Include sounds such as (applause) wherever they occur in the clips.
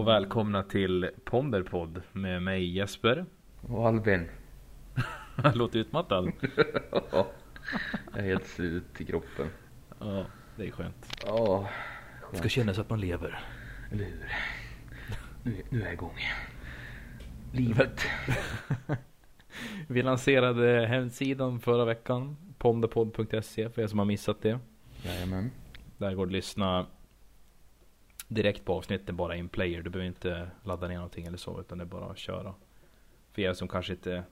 Och välkomna till Ponderpodd med mig Jesper. Och Albin. (laughs) Låter utmattad. jag är helt slut i kroppen. Ja, det är skönt. Ja, Det ska kännas att man lever. eller hur? Nu, nu är jag igång. Livet. (laughs) Vi lanserade hemsidan förra veckan. Ponderpodd.se för er som har missat det. Jajamän. Där går det att lyssna direkt på avsnitten bara in player. Du behöver inte ladda ner någonting eller så utan det är bara att köra. För er som kanske inte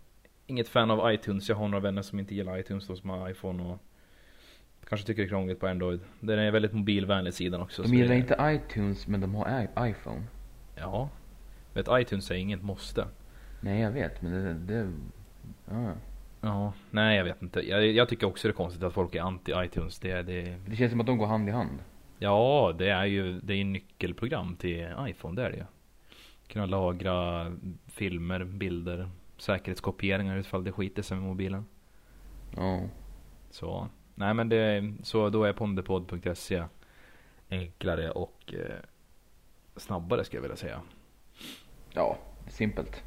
Inget fan av iTunes. Jag har några vänner som inte gillar iTunes då som har iPhone och Kanske tycker det är krångligt på Android. Den är väldigt mobilvänlig sidan också. De gillar det- inte iTunes men de har iPhone. Ja. Vet iTunes är inget måste. Nej jag vet men det, det ja. Ja, nej jag vet inte. Jag, jag tycker också det är konstigt att folk är anti iTunes. Det, är- det, Det känns som att de går hand i hand. Ja, det är ju det är nyckelprogram till iPhone, det är det ju. Kunna lagra filmer, bilder, säkerhetskopieringar ifall det skiter sig med mobilen. Ja. Så, nej men det, så då är ponderpodd.se enklare och eh, snabbare skulle jag vilja säga. Ja, simpelt.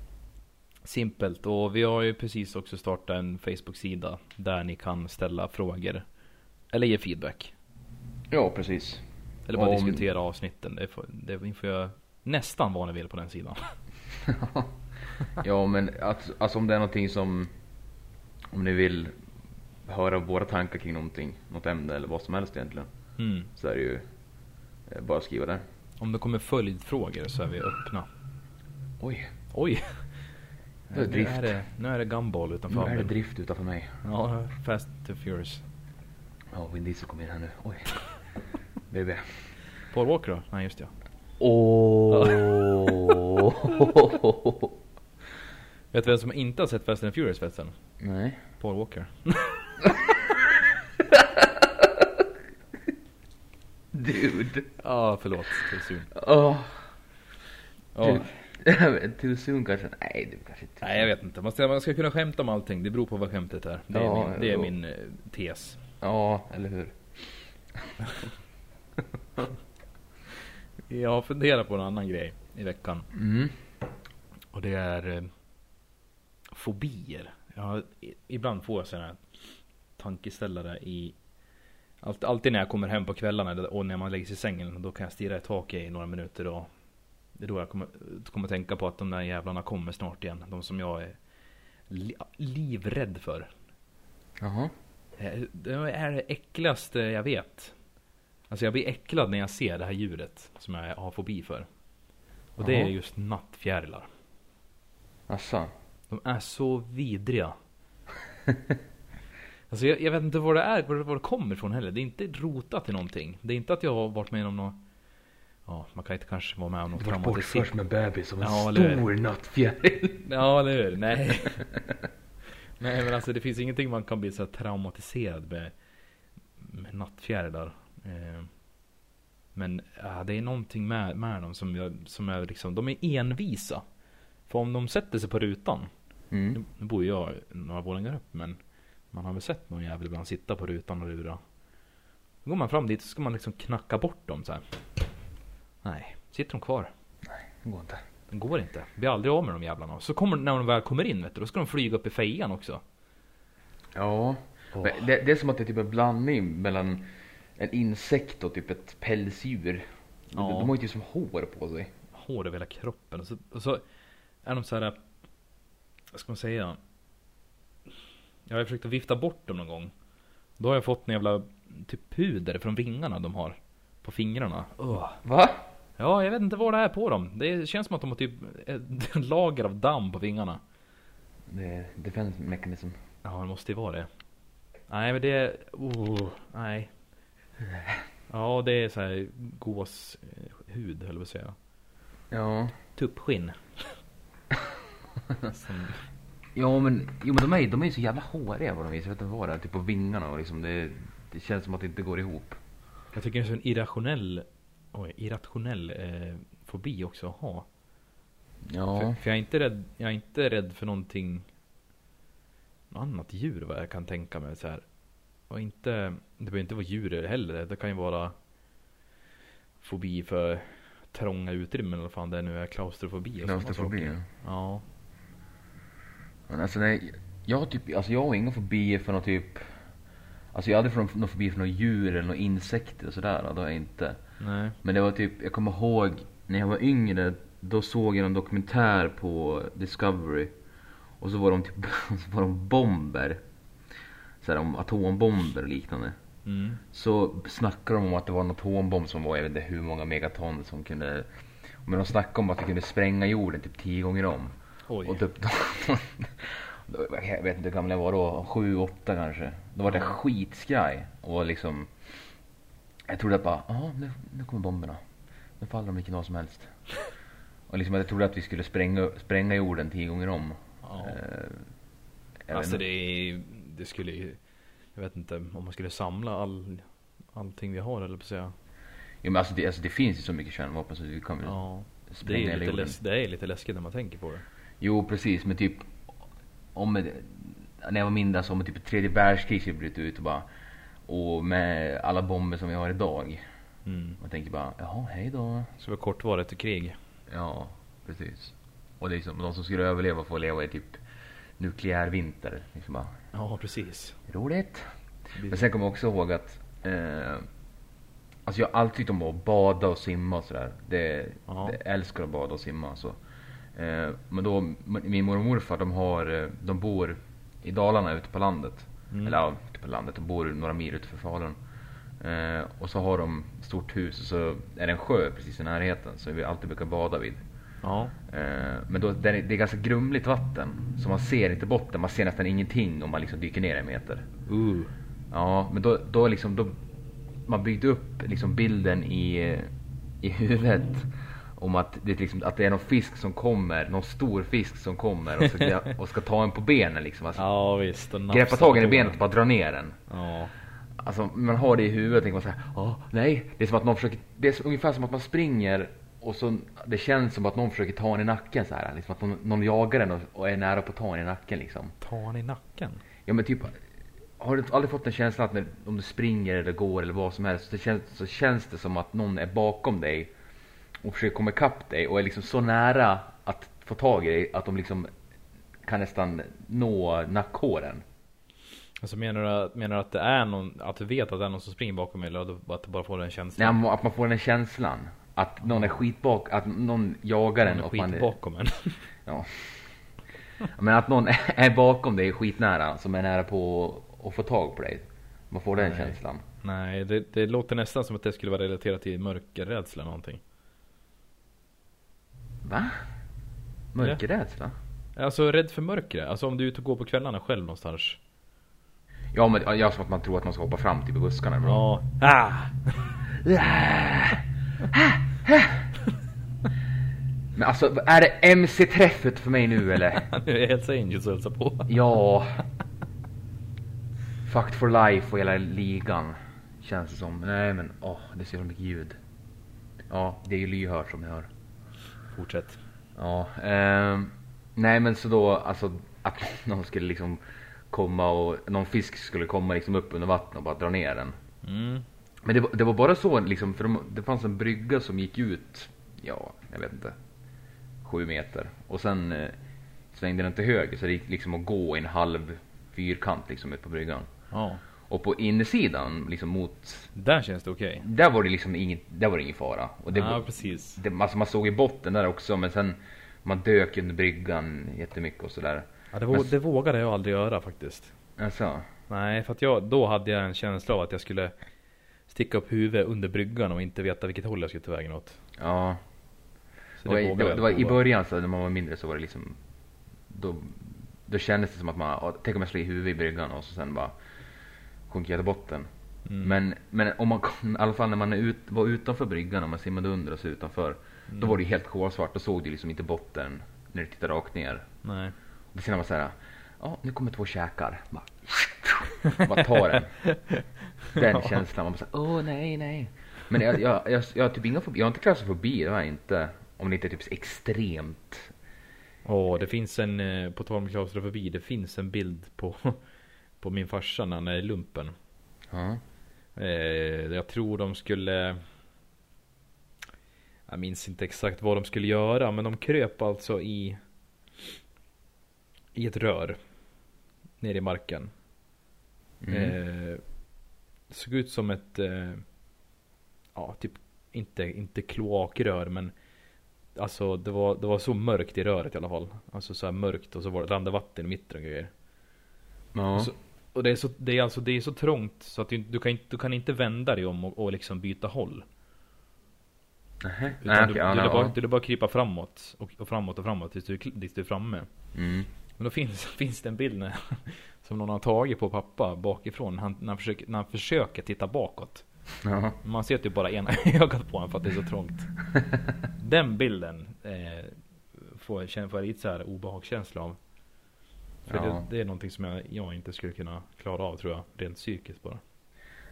Simpelt och vi har ju precis också startat en Facebook-sida där ni kan ställa frågor eller ge feedback. Ja, precis. Eller bara Om- diskutera avsnitten. Det får, det får göra nästan ni vill på den sidan. (laughs) ja men att, alltså om det är någonting som om ni vill höra våra tankar kring någonting, något ämne eller vad som helst egentligen. Mm. Så är det ju eh, bara att skriva där. Om det kommer följdfrågor så är vi öppna. Oj, Oj! Det är nu, drift. är det, nu är det gumball nu utanför. är det drift utanför mig. Ja, Fast to Furious. Ja, Vin Diesel kom in här nu. Oj. BB. Paul Walker då? Nej just det. Åh. (laughs) Vet du vem som inte har sett Fast and Furious förresten? Nej. Paul Walker. (laughs) Dude. Ja, förlåt. Too soon. Ja. Dude. Too soon kanske? Nej, det kanske inte. Nej jag vet inte. Man ska, man ska kunna skämta om allting. Det beror på vad skämtet är. Det är Ja, min, det är min eh, tes. Ja, eller hur? (laughs) (laughs) Jag har funderat på en annan grej i veckan. Mm. Och det är eh, fobier. Jag ibland får jag sådana här tankeställare i allt, Alltid när jag kommer hem på kvällarna och när man lägger sig i sängen Då kan jag stirra i taket i några minuter och Det är då jag kommer, kommer tänka på att de där jävlarna kommer snart igen De som jag är li, livrädd för Jaha. Eh, Det är det äckligaste jag vet Alltså jag blir äcklad när jag ser det här djuret Som jag har fobi för Och det är just nattfjärilar Asså. De är så vidriga. (laughs) alltså jag, jag vet inte vad det är, var det, var det kommer ifrån heller. Det är inte rotat till någonting. Det är inte att jag har varit med om något... Ja, man kan inte kanske vara med om något Du var traumatiskt. bortförd med bebis av en Ja, stor nattfjäril. (laughs) Ja, eller hur? Nej. (laughs) Nej, men alltså det finns ingenting man kan bli så traumatiserad med, med nattfjärilar. Eh, men ja, det är någonting med, med dem som, jag, som är liksom, de är envisa. För om de sätter sig på rutan Mm. Nu, bor jag några våningar upp men man har väl sett någon jävel ibland sitta på rutan och lura. Då går man fram dit så ska man liksom knacka bort dem så här. Nej, sitter de kvar. Det går inte. Det går inte. Blir aldrig av med de jävlarna. Så kommer, när de väl kommer in vet du, då ska de flyga upp i fejan också. Ja. Men Det, det är som att det är typ en blandning mellan en insekt och typ ett pälsdjur. Ja. De, de har ju typ som hår på sig. Hår över hela kroppen. Och så, och så är de så här. Vad ska man säga? Jag har försökt att vifta bort dem någon gång. Då har jag fått en jävla typ puder från vingarna de har. På fingrarna. Ugh. Va? Ja, jag vet inte vad det är på dem. Det känns som att de har typ (laughs) ett lager av damm på vingarna. Det är defense mechanism. Ja, det måste ju vara det. Nej, men det är... Oh, nej. Ja, det är så här gåshud, höll jag på säga. Ja. Tuppskinn. (laughs) Som, Ja men, jo, men de är de är ju så jävla håriga på något vis. Jag vet inte vad det är. Typ på vingarna och liksom det, det känns som att det inte går ihop. jag tycker det är en irrationell... Oj, irrationell eh, fobi också att ha. Ja. För, för jag är inte rädd, jag är inte rädd för någonting något annat djur vad jag kan tänka mig så här. Och inte, det behöver inte vara djur heller. Det kan ju vara fobi för trånga utrymmen eller fan det nu är klaustrofobi och Klaustrofobi, ja. Ja. Men alltså nej, jag typ, alltså jag har inga fobier för någon typ Alltså jag hade från, någon fobi för några djur eller några insekter och sådär, det har jag inte. Nej. Men det var typ, jag kommer ihåg när jag var yngre, då såg jag en dokumentär på Discovery. Och så var de typ, (laughs) så var de bomber. Såhär om atombomber och liknande. Mm. Så snackade de om att det var en atombomb som var, jag vet inte hur många megaton som kunde Men de snackade om att det kunde spränga jorden typ tio gånger om. Oj. Och typ, (laughs) jag vet inte hur gammal jag var då, sju, åtta kanske. Då var jag skitskraj och liksom Jag trodde att bara, ja nu, nu kommer bomberna. Nu faller de vilken dag som helst. (laughs) Och liksom jag trodde att vi skulle spränga, spränga jorden tio gånger om. Ja. Jag Alltså det, är, det skulle ju, jag vet inte om man skulle samla all, allting vi har eller på säga. Jo men alltså det, alltså det finns ju så mycket kärnvapen så kan väl Ja. Det spränga är, hela jorden. läs, det är lite läskigt när man tänker på det. Jo precis men typ om när jag var mindre alltså om typ tredje världskrig skulle bryta ut och bara och med alla bomber som vi har idag. Mm. Man tänker bara jaha hej då. Så det var kortvarigt krig. Ja precis. Och det är liksom de som skulle överleva får leva i typ nukleär vinter. Liksom bara, Ja precis. roligt. Men sen kommer jag också ihåg att eh, Alltså jag har alltid tyckt om att bada och simma och sådär. Det, Ja. det jag älskar att bada och simma så. Eh, men då, min mormor och morfar de har, eh, de bor i Dalarna ute på landet. Mm. Eller ja, ute på landet, de bor några mil utanför Falun. Eh, och så har de stort hus och så är det en sjö precis i närheten som vi alltid brukar bada vid. Ja. Eh, men då, det är, ganska grumligt vatten. Så man ser inte botten, man ser nästan ingenting om man liksom dyker ner en meter. Uh. Ja, men då, då liksom, då, man byggde upp liksom bilden i, i huvudet om att det, liksom, att det är någon fisk som kommer, någon stor fisk som kommer och ska, (laughs) och ska ta en på benen liksom. Alltså, Ja visst. greppa tag i benet och bara dra ner den. Ja. Alltså man har det i huvudet och tänker man såhär, ja, nej. Det är som att någon försöker, det är så- ungefär som att man springer och så, det känns som att någon försöker ta en i nacken så här. Liksom att någon, någon jagar den och, och är nära på att ta en i nacken liksom. Ta han i nacken. Ja men typ Har du aldrig fått en känsla att när, om du springer eller går eller vad som helst så känns, så känns det som att någon är bakom dig och försöker komma ikapp dig och är liksom så nära att få tag i dig att de liksom kan nästan nå nackhåren. Alltså menar du, menar du att det är någon, att du vet att det är någon som springer bakom mig eller att du- bara får den Nej, känslan? att man får den känslan att någon är skitbak, att någon jagar en Någon är och man bakom en. (laughs) Ja. Men att någon (laughs) är bakom dig skitnära som är nära på att få tag på dig. Man får den Nej. känslan. Nej, det, det låter nästan som att det skulle vara relaterat till mörkerrädsla någonting. Va? Mörkerrädsla? Alltså rädd för mörkret. Alltså om du är ute och går på kvällarna själv någonstans. Ja men ja, ja, som att man tror att man ska hoppa fram typ i buskarna. eller vad? Ja. Ah! (laughs) Men alltså är det MC-träffet för mig nu eller? (laughs) Nu är Hells Angels och hälsar på. ja. Fucked for life och hela ligan. Känns det som. Nej men åh, det är så jävla mycket ljud. Ja, det är ju lyhört som ni hör. Fortsätt. Ja, ehm, nej men så då alltså att (laughs) någon skulle liksom komma och någon fisk skulle komma liksom upp under vattnet och bara dra ner den. Mm. Men det, var- det var bara så liksom, för de, det fanns en brygga som gick ut, ja, jag vet inte, sju meter. Och sen eh, svängde den till höger så det gick liksom att gå i en halv fyrkant liksom ut på bryggan. Ja. Och på insidan liksom mot, Där känns det okej. där var det liksom inget, där var det ingen fara. Och det, Ja, var, precis. det, alltså man såg i botten där också men sen man dök under bryggan jättemycket och sådär. Ja, det, vå- Men- det vågade jag aldrig göra faktiskt. Alltså, Nej, för att jag, då hade jag en känsla av att jag skulle sticka upp huvudet under bryggan och inte veta vilket håll jag skulle ta vägen åt. ja. Så Det var, det, det var i början så när man var mindre så var det liksom Då, då kändes det som att man, tänk om jag slår i huvudet i bryggan och så sen bara Sjunker jag till botten. Mm. Men, men om man i alla fall när man är ut, var utanför bryggan och man simmade under och så utanför Mm. Då var det helt kolsvart, då såg du liksom inte botten när du tittade rakt ner. Nej. Och sen var man såhär, ja nu kommer två käkar. Bara, (laughs) bara ta den. (laughs) Den Ja. känslan, man bara såhär, åh nej nej. Men jag, jag, jag, jag har typ inga fobi, jag har inte klaustrofobi, det har jag inte. Om det inte är typ extremt. Åh, det finns en, eh, på tal om klaustrofobi, det finns en bild på, på min farsa när han är i lumpen. Ja. Eh, jag tror de skulle Jag minns inte exakt vad de skulle göra men de kröp alltså i i ett rör ner i marken. Mm. Eh, såg ut som ett eh, ja typ inte, inte kloakrör men Alltså det var, det var så mörkt i röret i alla fall. Alltså så här mörkt och så var det rann det vatten i mitten och grejer. Ja. Så, och det är, så, det är alltså det är så trångt så att du, du, kan, inte, du kan inte vända dig om och, och liksom byta håll. Utan Nej, du, ja, du, vill ja. bara, du bara krypa framåt och, och framåt och framåt tills du, tills du är framme. Mm. Men då finns, (laughs) finns det en bild när, som någon har tagit på pappa bakifrån han, när, han försöker, när han försöker titta bakåt. Ja. Man ser typ bara ena (laughs) ögat på honom för att det är så trångt. (laughs) Den bilden eh, får, jag- får jag lite så här obehagskänsla av. För Ja. det, det är någonting som jag, jag inte skulle kunna klara av tror jag. Rent psykiskt bara.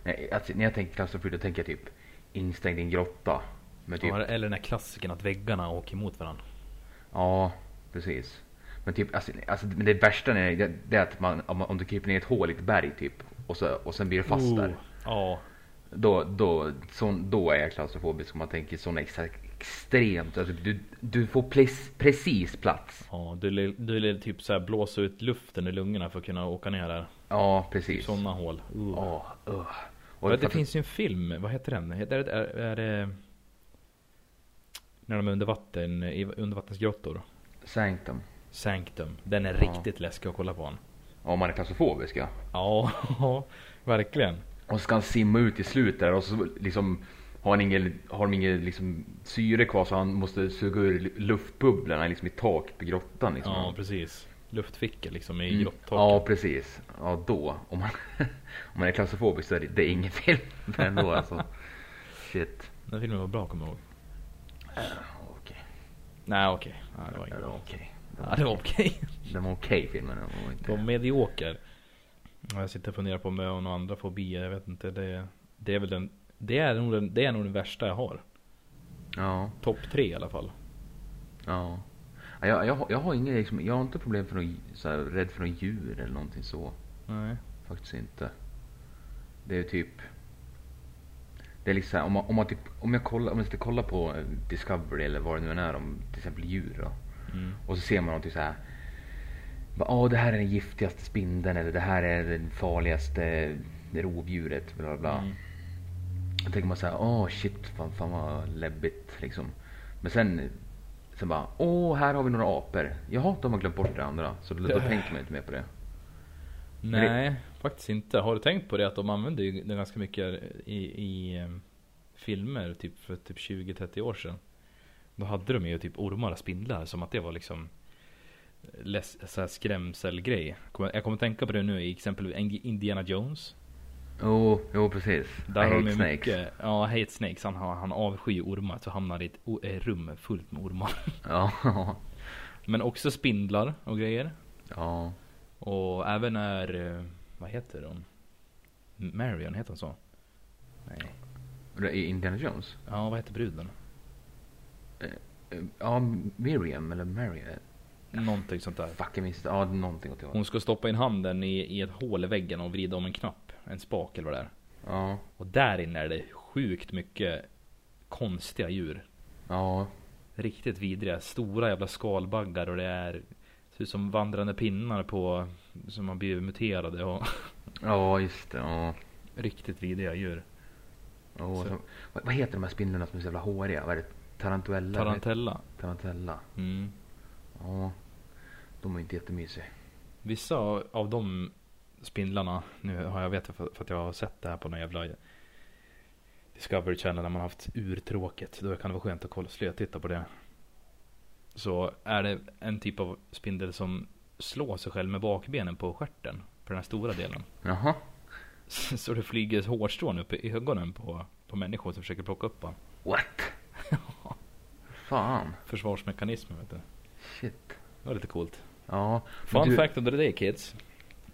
Nej, alltså, när jag tänker klaustrofobi då tänker jag typ instängd i en grotta. Typ, Ja, eller den här klassiken att väggarna åker emot varandra. ja, precis. Men typ, alltså, alltså men det värsta är, det, det är att man, om, om du kryper ner i ett hål i ett berg typ. Och, så, och sen blir du fast där. Oh, Då, då, sån, då är jag klaustrofobisk om man tänker såna ex, extremt. Alltså, du, du får ples, precis plats. ja du, du vill typ så här blåsa ut luften i lungorna för att kunna åka ner där. Ja, precis. Sådana hål. Uh. Åh, uh. Och det att- finns ju en film, vad heter den? Är det, är, är det när de är under vatten, i undervattensgrottor? Sanctum. Sanctum. Den är Ja. riktigt läskig att kolla på. Han. Om man är klaustrofobisk ja. Ja, (laughs) verkligen. Och så ska han simma ut i slutet där och så liksom har han ingen, har ingen liksom syre kvar så han måste suga ur luftbubblorna liksom i taket på grottan liksom. Ja, precis. Luftfickor liksom i Mm. grottaket. Ja precis. Ja då. Om man, (laughs) om man är klaustrofobisk så är det, det är ingen film. Men (laughs) ändå alltså. Shit. Den filmen var bra, kommer jag ihåg. Okej. Nej, okej. Nej, det var Ja, inget bra. okej. Ja, det var okej. Den var okej filmen. Den var inte... medioker. Ja, Jag sitter och funderar på om jag har några andra fobier. Jag vet inte. Det, det är väl den. Det är nog den, det är nog den värsta jag har. Ja. Topp tre i alla fall. Ja. Ja, Jag, jag, har- jag har ingen liksom, jag har inte problem för något, så här, rädd för något djur eller någonting så. Nej. Faktiskt inte. Det är typ. Det är liksom om man, om man typ, om jag kollar, om jag ska kolla på Discovery eller vad det nu än är om till exempel djur då. Mm. Och så ser man någonting så här. Åh, det här är den giftigaste spindeln eller det här är den farligaste rovdjuret. Bla bla. Mm. Då tänker man så här, åh shit, fan, fan vad läbbigt liksom. Men sen, sen bara, åh här har vi några apor. Jaha, de har glömt bort det andra. Så då, då tänker man inte mer på det. Men det- Nej, faktiskt inte. Har du tänkt på det att de använde ju det ganska mycket i, i em, filmer typ för typ 20-30 år sedan. Då hade de ju typ ormar och spindlar som att det var liksom läs, så här skrämselgrej. Jag kommer tänka på det nu i exempel Indiana Jones. Jo, jo precis. Där I hate snakes. mycket, ja hate snakes. Han, han avskyr ormar så hamnar i ett o- eh, rum fullt med ormar. (laughs) Ja, Men också spindlar och grejer. ja. Och även när, eh, vad heter hon? Marion, heter hon så? Nej. Indiana Jones? Ja, vad heter bruden? Eh, Ja, Miriam eller Mary. eh, Någonting sånt där. Fuck, jag minns. Ja, någonting åt det. Hon ska stoppa in handen i, i ett hål i väggen och vrida om en knapp. En spak eller vad det är. Ja, Och där inne är det sjukt mycket konstiga djur. ja, Riktigt vidriga. Stora jävla skalbaggar och det är ser ut som vandrande pinnar på som har blivit muterade och (laughs) ja, just det. Ja. riktigt vidriga djur. Ja, Så- så, vad, vad heter de här spindlarna som är så jävla håriga? Vad är det? Tarantuella? Tarantella. Tarantella. Mm. Ja, de är inte jättemysiga. Vissa av de spindlarna, nu har jag vet för, för att jag har sett det här på någon jävla Discovery Channel när man haft urtråkigt. Då kan det vara skönt att kolla, slö, titta på det. Så är det en typ av spindel som slår sig själv med bakbenen på stjärten. På den här stora delen. Jaha. (laughs) Så det flyger hårstrån upp i ögonen på, på människor som försöker plocka upp honom. What? Fan. Försvarsmekanismen vet du. Shit. Det var lite coolt. Ja. Fun du, fact of the day kids.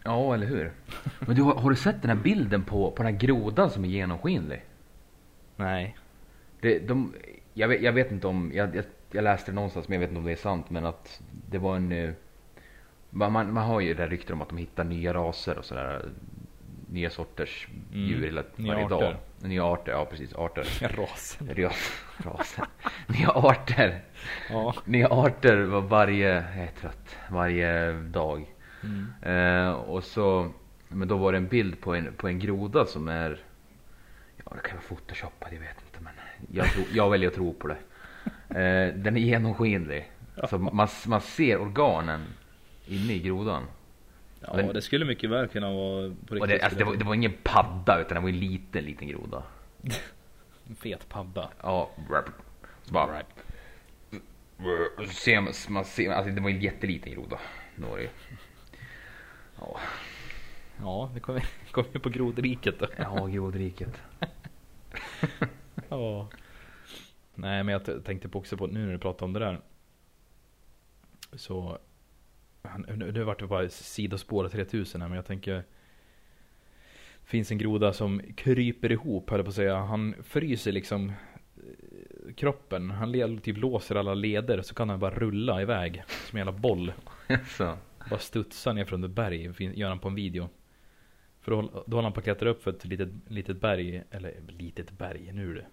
Ja, eller hur? Men du, har, har du sett den här bilden på, på den här grodan som är genomskinlig? Nej. Det, de, jag, vet, jag vet inte om, jag, jag, jag läste det någonstans men jag vet inte om det är sant men att det var en... eh, Man, man, man har ju det där ryktet om att de hittar nya raser och sådär. Nya sorters Mm. djur hela, Nya varje arter. dag. Nya arter, ja precis, arter. Rasen. (laughs) Ras, raser. Nya arter. Ja. Nya arter var varje, jag är trött, varje dag. Mm. Eh, och så, men då var det en bild på en, på en groda som är, ja det kan vara photoshoppad, jag vet inte men jag, tro, jag väljer att tro på det. Eh, den är genomskinlig. Så man, man ser organen inne i grodan. Ja, Men- det skulle mycket väl kunna vara på riktigt. det, alltså, det, var, det var ingen padda utan det var en liten, liten groda. (laughs) En fet padda. Ja. Så bara, och så ser man, man ser, alltså det var en jätteliten groda. Var det, ja, Ja, det kommer (laughs) kom ju på grodriket då. ja grodriket. (laughs) Ja. Nej, men jag tänkte på också på nu när du pratar om det där. Så. Nu, nu vart det bara sidospår 3000 här, men jag tänker. Finns en groda som kryper ihop, höll jag på att säga. Han fryser liksom eh, kroppen. Han typ låser alla leder så kan han bara rulla iväg. Som en jävla boll. så, Bara studsa ner från ett berg, gör han på en video. För då, då håller han på att klättra upp för ett litet, litet berg, eller litet berg, nu är det.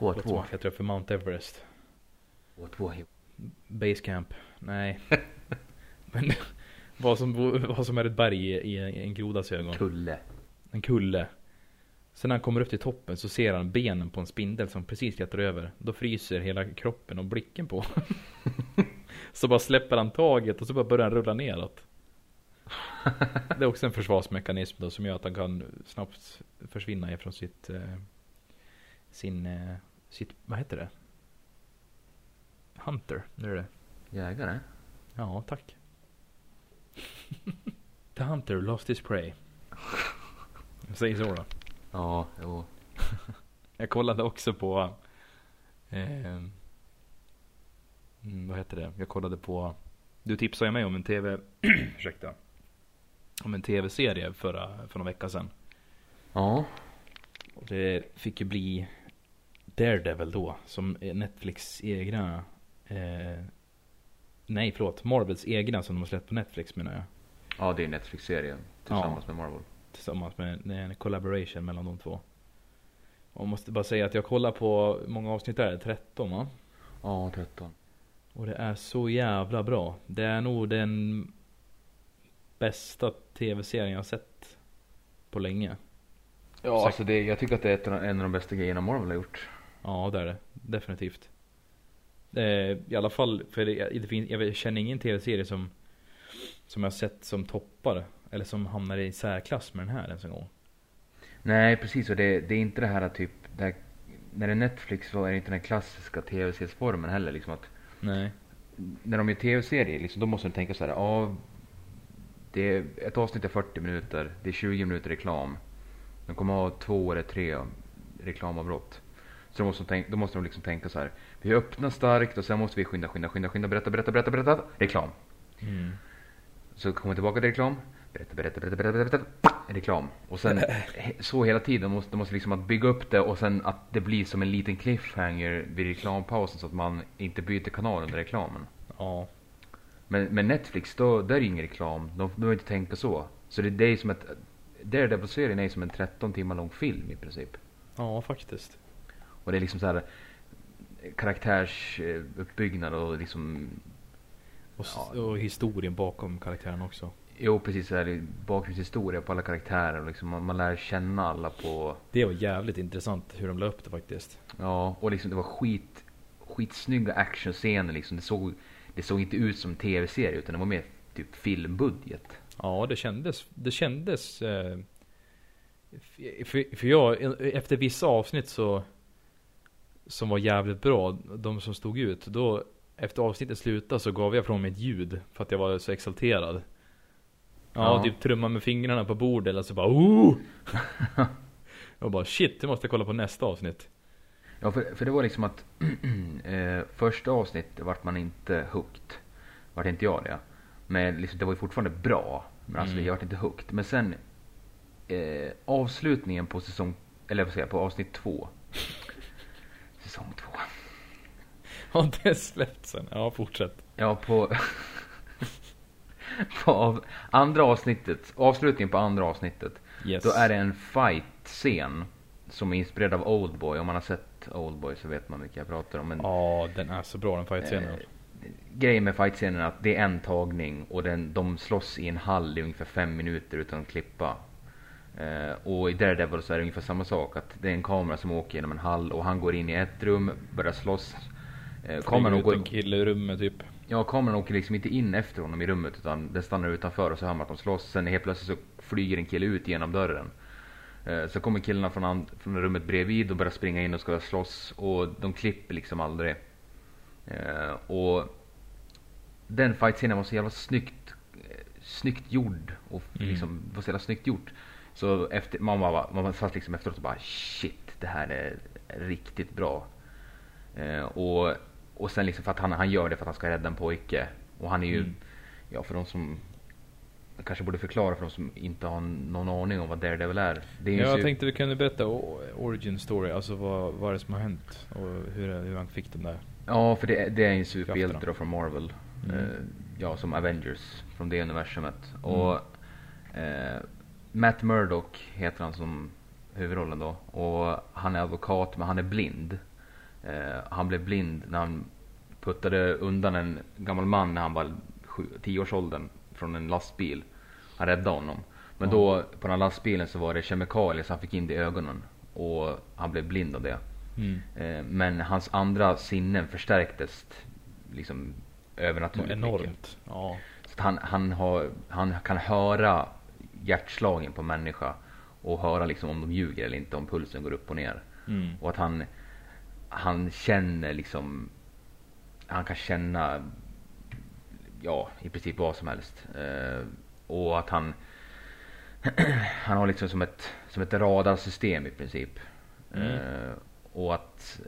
Låter som K2. att klättra upp för Mount Everest. K2. Basecamp, nej. (laughs) Men (laughs) vad som, vad som är ett berg i, i en grodas ögon. Kulle. En kulle. Sen när han kommer upp till toppen så ser han benen på en spindel som precis klättrar över. Då fryser hela kroppen och blicken på. (laughs) så bara släpper han taget och så bara börjar han rulla neråt. Det är också en försvarsmekanism då som gör att han kan snabbt försvinna ifrån sitt eh, sin eh, sitt, vad heter det? Hunter, det är det. Jägare? Ja, tack. The Hunter lost his prey. Säger så då. Ja, jo. (laughs) Jag kollade också på eh, mm, Vad heter det? Jag kollade på Du tipsade mig om en tv (clears throat) Ursäkta Om en tv-serie förra, för några vecka sedan Ja. Och det fick ju bli Daredevil då Som Netflix egna eh, Nej förlåt Marvels egna som de har släppt på Netflix menar jag Ja, det är en Netflix-serie. Tillsammans med Marvel. Tillsammans med det är en collaboration mellan de två Och måste bara säga att jag kollar på Många avsnitt är det? 13 va? Ja, 13. Och det är så jävla bra. Det är nog den bästa tv-serien jag har sett på länge. Ja, Säk- alltså det, jag tycker att det är ett en av de bästa grejerna Marvel har gjort. Ja, det är det. Definitivt. Är, I alla fall, för det, det finns, jag känner ingen tv-serie som som jag har sett som toppar eller som hamnar i särklass med den här ens en gång. Nej, precis. Och det, det är inte det här typ, det här, när det är Netflix så är det inte den klassiska tv-seriesformen heller. Liksom att Nej. när de gör tv-serier, liksom, då måste de tänka så här, ja, det är, ett avsnitt är 40 minuter, det är 20 minuter reklam. De kommer ha två eller tre reklamavbrott. Så då måste de, tänka, då måste de liksom tänka så här, vi öppnar starkt och sen måste vi skynda, skynda, skynda, skynda, berätta, berätta, berätta, berätta, reklam. Mm. Så kommer vi tillbaka till reklam, berätta, berätta, berätta, berätta, berätta, reklam. Och sen he- så hela tiden, de måste, de måste liksom att bygga upp det och sen att det blir som en liten cliffhanger vid reklampausen så att man inte byter kanal under reklamen. Ja. Men, men Netflix, då, där är det ingen reklam. De behöver inte tänka så. Så det, det är som ett... Daredevil-serien är som en 13 timmar lång film i princip. Ja, faktiskt. Och det är liksom så här karaktärsuppbyggnad och liksom... Och, Ja. och historien bakom karaktären också. Jo, precis så här bakgrundshistoria på alla karaktärer och liksom man, man lär känna alla på... Det var jävligt intressant hur de la upp det faktiskt. Ja, och liksom det var skit... Skitsnygga actionscener liksom. Det såg, det såg inte ut som tv-serie utan det var mer typ filmbudget. Ja, det kändes, det kändes eh, för, för jag, efter vissa avsnitt så Som var jävligt bra, de som stod ut Då, efter avsnittet slutade så gav jag från mig ett ljud För att jag var så exalterad Ja, Ja. typ trumma med fingrarna på bordet eller så bara oh! (laughs) Jag bara shit, jag måste kolla på nästa avsnitt Ja, för, för det var liksom att (clears throat) eh, första avsnittet vart man inte hooked. Vart inte jag det. Men liksom, det var ju fortfarande bra. Men alltså Mm. jag vart inte hooked. Men sen eh, avslutningen på säsong, eller vad säger jag, på avsnitt två. Säsong två. Ja, (laughs) det släppt sen, ja fortsätt Ja, på, (laughs) på av, andra avsnittet, avslutningen på andra avsnittet. Yes. Då är det en fight-scen som är inspirerad av Oldboy. Om man har sett Oldboy så vet man vilka jag pratar om. Men Ja, den är så bra den fight-scenen. Eh, grejen med fight-scenen är att det är en tagning och den, de slåss i en hall i ungefär fem minuter utan att klippa. Eh, och i Daredevil så är det ungefär samma sak. Att det är en kamera som åker genom en hall och han går in i ett rum, börjar slåss. Eh, kameran, ut en kille i rummet typ. ja, kameran åker liksom inte in efter honom i rummet utan den stannar utanför och så hör man att de slåss. Sen helt plötsligt så flyger en kille ut genom dörren. Eh, Så kommer killarna från, från rummet bredvid och börjar springa in och ska slåss och de klipper liksom aldrig. Eh, Och den fight-scenen var så jävla snyggt, snyggt gjord och Mm. liksom var så jävla snyggt gjort. Så efter, man, bara, man satt liksom efteråt och bara shit, det här är riktigt bra. Och, och sen liksom för att han, han gör det för att han ska rädda en pojke. Och han är ju, Mm. ja för de som jag kanske borde förklara för de som inte har någon aning om vad Daredevil är. Det är ju Ja, jag så- tänkte vi kunde berätta origin story, alltså vad, vad är det som har hänt och hur, hur han fick den där. Ja, för det, det är en superhjälte då från Marvel. Mm. Eh, ja, som Avengers från det universumet. Och eh, Matt Murdock heter han som huvudrollen då. Och han är advokat men han är blind. Eh, han blev blind när han puttade undan en gammal man när han var sju, tioårsåldern från en lastbil. Han räddade honom. Men då på den här lastbilen så var det kemikalier så han fick in det i ögonen. Och han blev blind av det. Mm. Eh, Men hans andra sinnen förstärktes liksom övernaturligt. Enormt. Ja. Så han, han, har, han kan höra hjärtslagen på människa och höra liksom om de ljuger eller inte, om pulsen går upp och ner. Mm. Och att han, han känner liksom, han kan känna, ja i princip vad som helst. Eh, och att han, (clears throat) han har liksom som ett, som ett radarsystem i princip. Mm. Eh, och att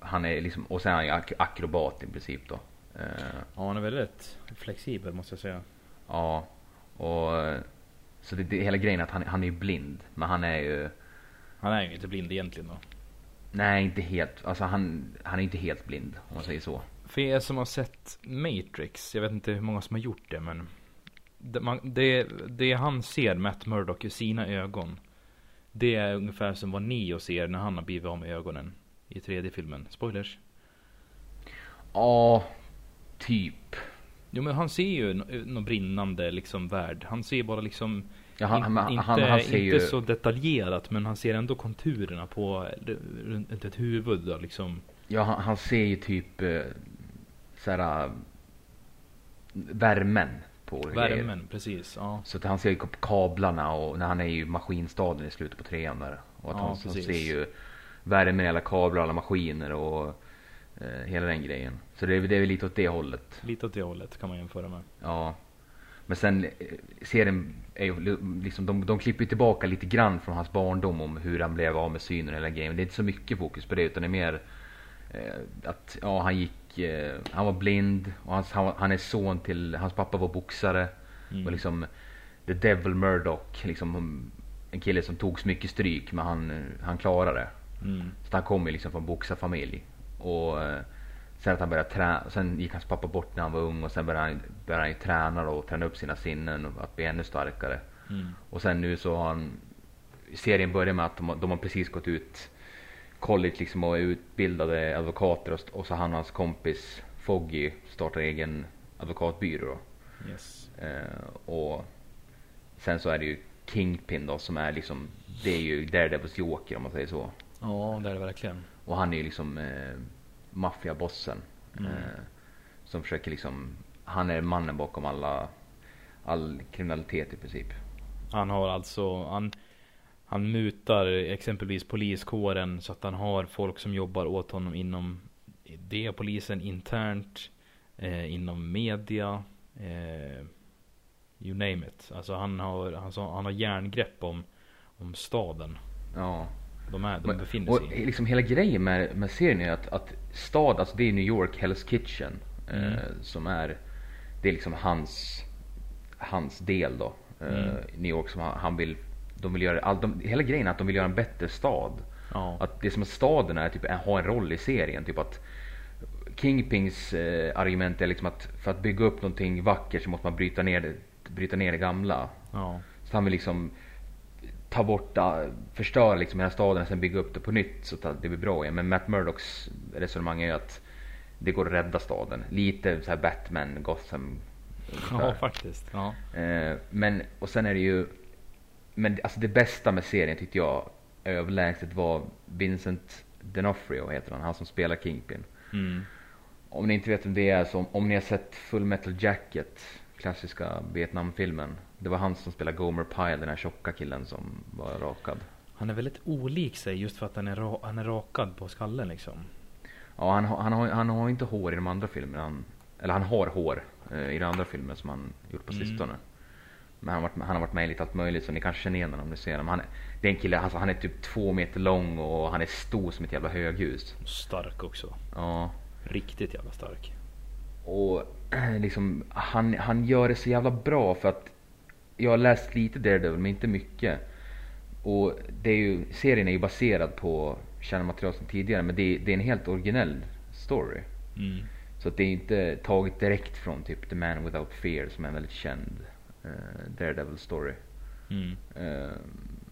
han är liksom, och sen är han akrobat i princip då. Eh, ja, han är väldigt flexibel måste jag säga. Ja, och så det, det hela grejen är att han, han är ju blind. Men han är ju, Han är ju inte blind egentligen då. Nej inte helt, alltså han, han är inte helt blind om man säger så. För er som har sett Matrix, jag vet inte hur många som har gjort det men det, man, det, det han ser, Matt Murdock, i sina ögon Det är ungefär som vad Neo ser när han har blivit av med ögonen I tredje filmen. Spoilers? Ja, typ. Jo men han ser ju någon brinnande liksom värld. Han ser bara liksom Ja, han, han, inte, han, han ser inte ju, så detaljerat men han ser ändå konturerna på runt ett huvud då, liksom. ja, han, ser ju typ eh, såhär, värmen på olika grejer. Värmen, precis. Ja. Så att han ser ju kablarna och när han är i maskinstaden i slutet på trean där. Och att Ja, han, precis. ser ju värmen i alla kablar, alla maskiner och eh, hela den grejen. Så det är, det är väl lite åt det hållet. Lite åt det hållet kan man jämföra med. Ja. Men sen eh, serien är liksom, de, de klipper tillbaka lite grann från hans barndom om hur han blev av med synen hela grejen. Det är inte så mycket fokus på det utan det är mer eh, att ja, han gick, eh, han var blind och hans, han, han är son till, hans pappa var boxare. Mm. Och liksom The Devil Murdoch, liksom en kille som tog så mycket stryk men han, han klarade det. Mm. Så han kom ju liksom från boxarfamilj. Och eh, sen att han började träna, sen gick hans pappa bort när han var ung och sen började han, började han ju träna och träna upp sina sinnen och att bli ännu starkare. Mm. Och sen nu så har han, serien börjar med att de, de har precis gått ut college liksom och är utbildade advokater och, och så han och hans kompis Foggy startar egen advokatbyrå då. Yes. Eh, och sen så är det ju Kingpin då som är liksom, det är ju Daredevils Joker om man säger så. Ja, det är det verkligen. Och han är ju liksom eh, maffiabossen. Mm. Eh, som försöker liksom, han är mannen bakom alla, all kriminalitet i princip. Han har alltså, han, han mutar exempelvis poliskåren så att han har folk som jobbar åt honom inom det polisen internt, eh, inom media, eh, you name it. Alltså han har, alltså, han har järngrepp om, om staden. Ja. De, är, de Men- befinner och sig i. liksom hela grejen med, med serien är att, att stad, alltså det är New York Hell's Kitchen. Mm. Eh, som är, det är liksom hans, hans del då. Eh, Mm. New York som han, han vill, de vill göra, all, de, hela grejen är att de vill göra en bättre stad. Ja. Att det som att staden är, typ, har en roll i serien. Typ att Kingpins eh, argument är liksom att för att bygga upp någonting vackert så måste man bryta ner det, bryta ner det gamla. ja. Så han vill liksom ta bort, förstöra liksom hela staden och sen bygga upp det på nytt så att det blir bra igen. Men Matt Murdocks resonemang är ju att det går att rädda staden. Lite så här Batman, Gotham. Ja, faktiskt. Ja. Eh, men, och sen är det ju, men alltså det bästa med serien tyckte jag överlägset var Vincent D'Onofrio heter han, han som spelar Kingpin. Mm. Om ni inte vet vem det är, så om ni har sett Full Metal Jacket, klassiska Vietnamfilmen. Det var han som spelade Gomer Pyle, den här tjocka killen som var rakad. Han är väldigt olik sig just för att han är, ra- han är rakad på skallen liksom. Ja, han, har- han, har, han har inte hår i de andra filmerna. Han, eller han har hår eh, i de andra filmerna som han gjort på Mm. sistone. Men han har, varit, han har varit med i lite allt möjligt så ni kanske känner igen honom om ni ser honom. Han är, det är en kille, alltså, han är typ två meter lång och han är stor som ett jävla höghus. Stark också. Ja. Riktigt jävla stark. Och (clears throat) liksom, han, han gör det så jävla bra för att jag har läst lite Daredevil men inte mycket. Och det är ju, serien är ju baserad på källmaterial som tidigare men det är, det är en helt originell story. Mm. Så det är inte taget direkt från typ The Man Without Fear som är en väldigt känd eh, Daredevil story. Mm. Eh,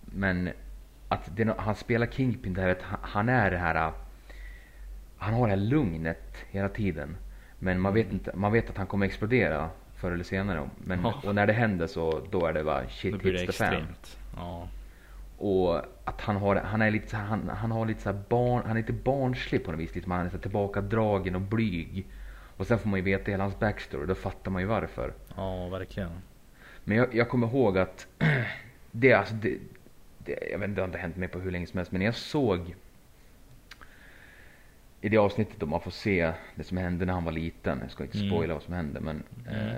men att det, han spelar Kingpin där att han, är det här eh, han har det här lugnet hela tiden. Men man vet, inte, man vet att han kommer explodera förr eller senare. Men, Ja. Och när det händer så då är det bara Då shit blir det hits the fan. Ja. Och att han har, han är lite han, han har lite så barn, han är lite barnslig på något vis. Liksom han är så tillbakadragen och blyg. Och sen får man ju veta hela hans backstory, då fattar man ju varför. ja, verkligen. Men jag, jag kommer ihåg att (clears throat) det, alltså det, det, jag vet inte, det har inte hänt mig på hur länge som helst, men jag såg i det avsnittet då man får se det som hände när han var liten. Jag ska inte Mm. spoila vad som hände, men Mm. eh,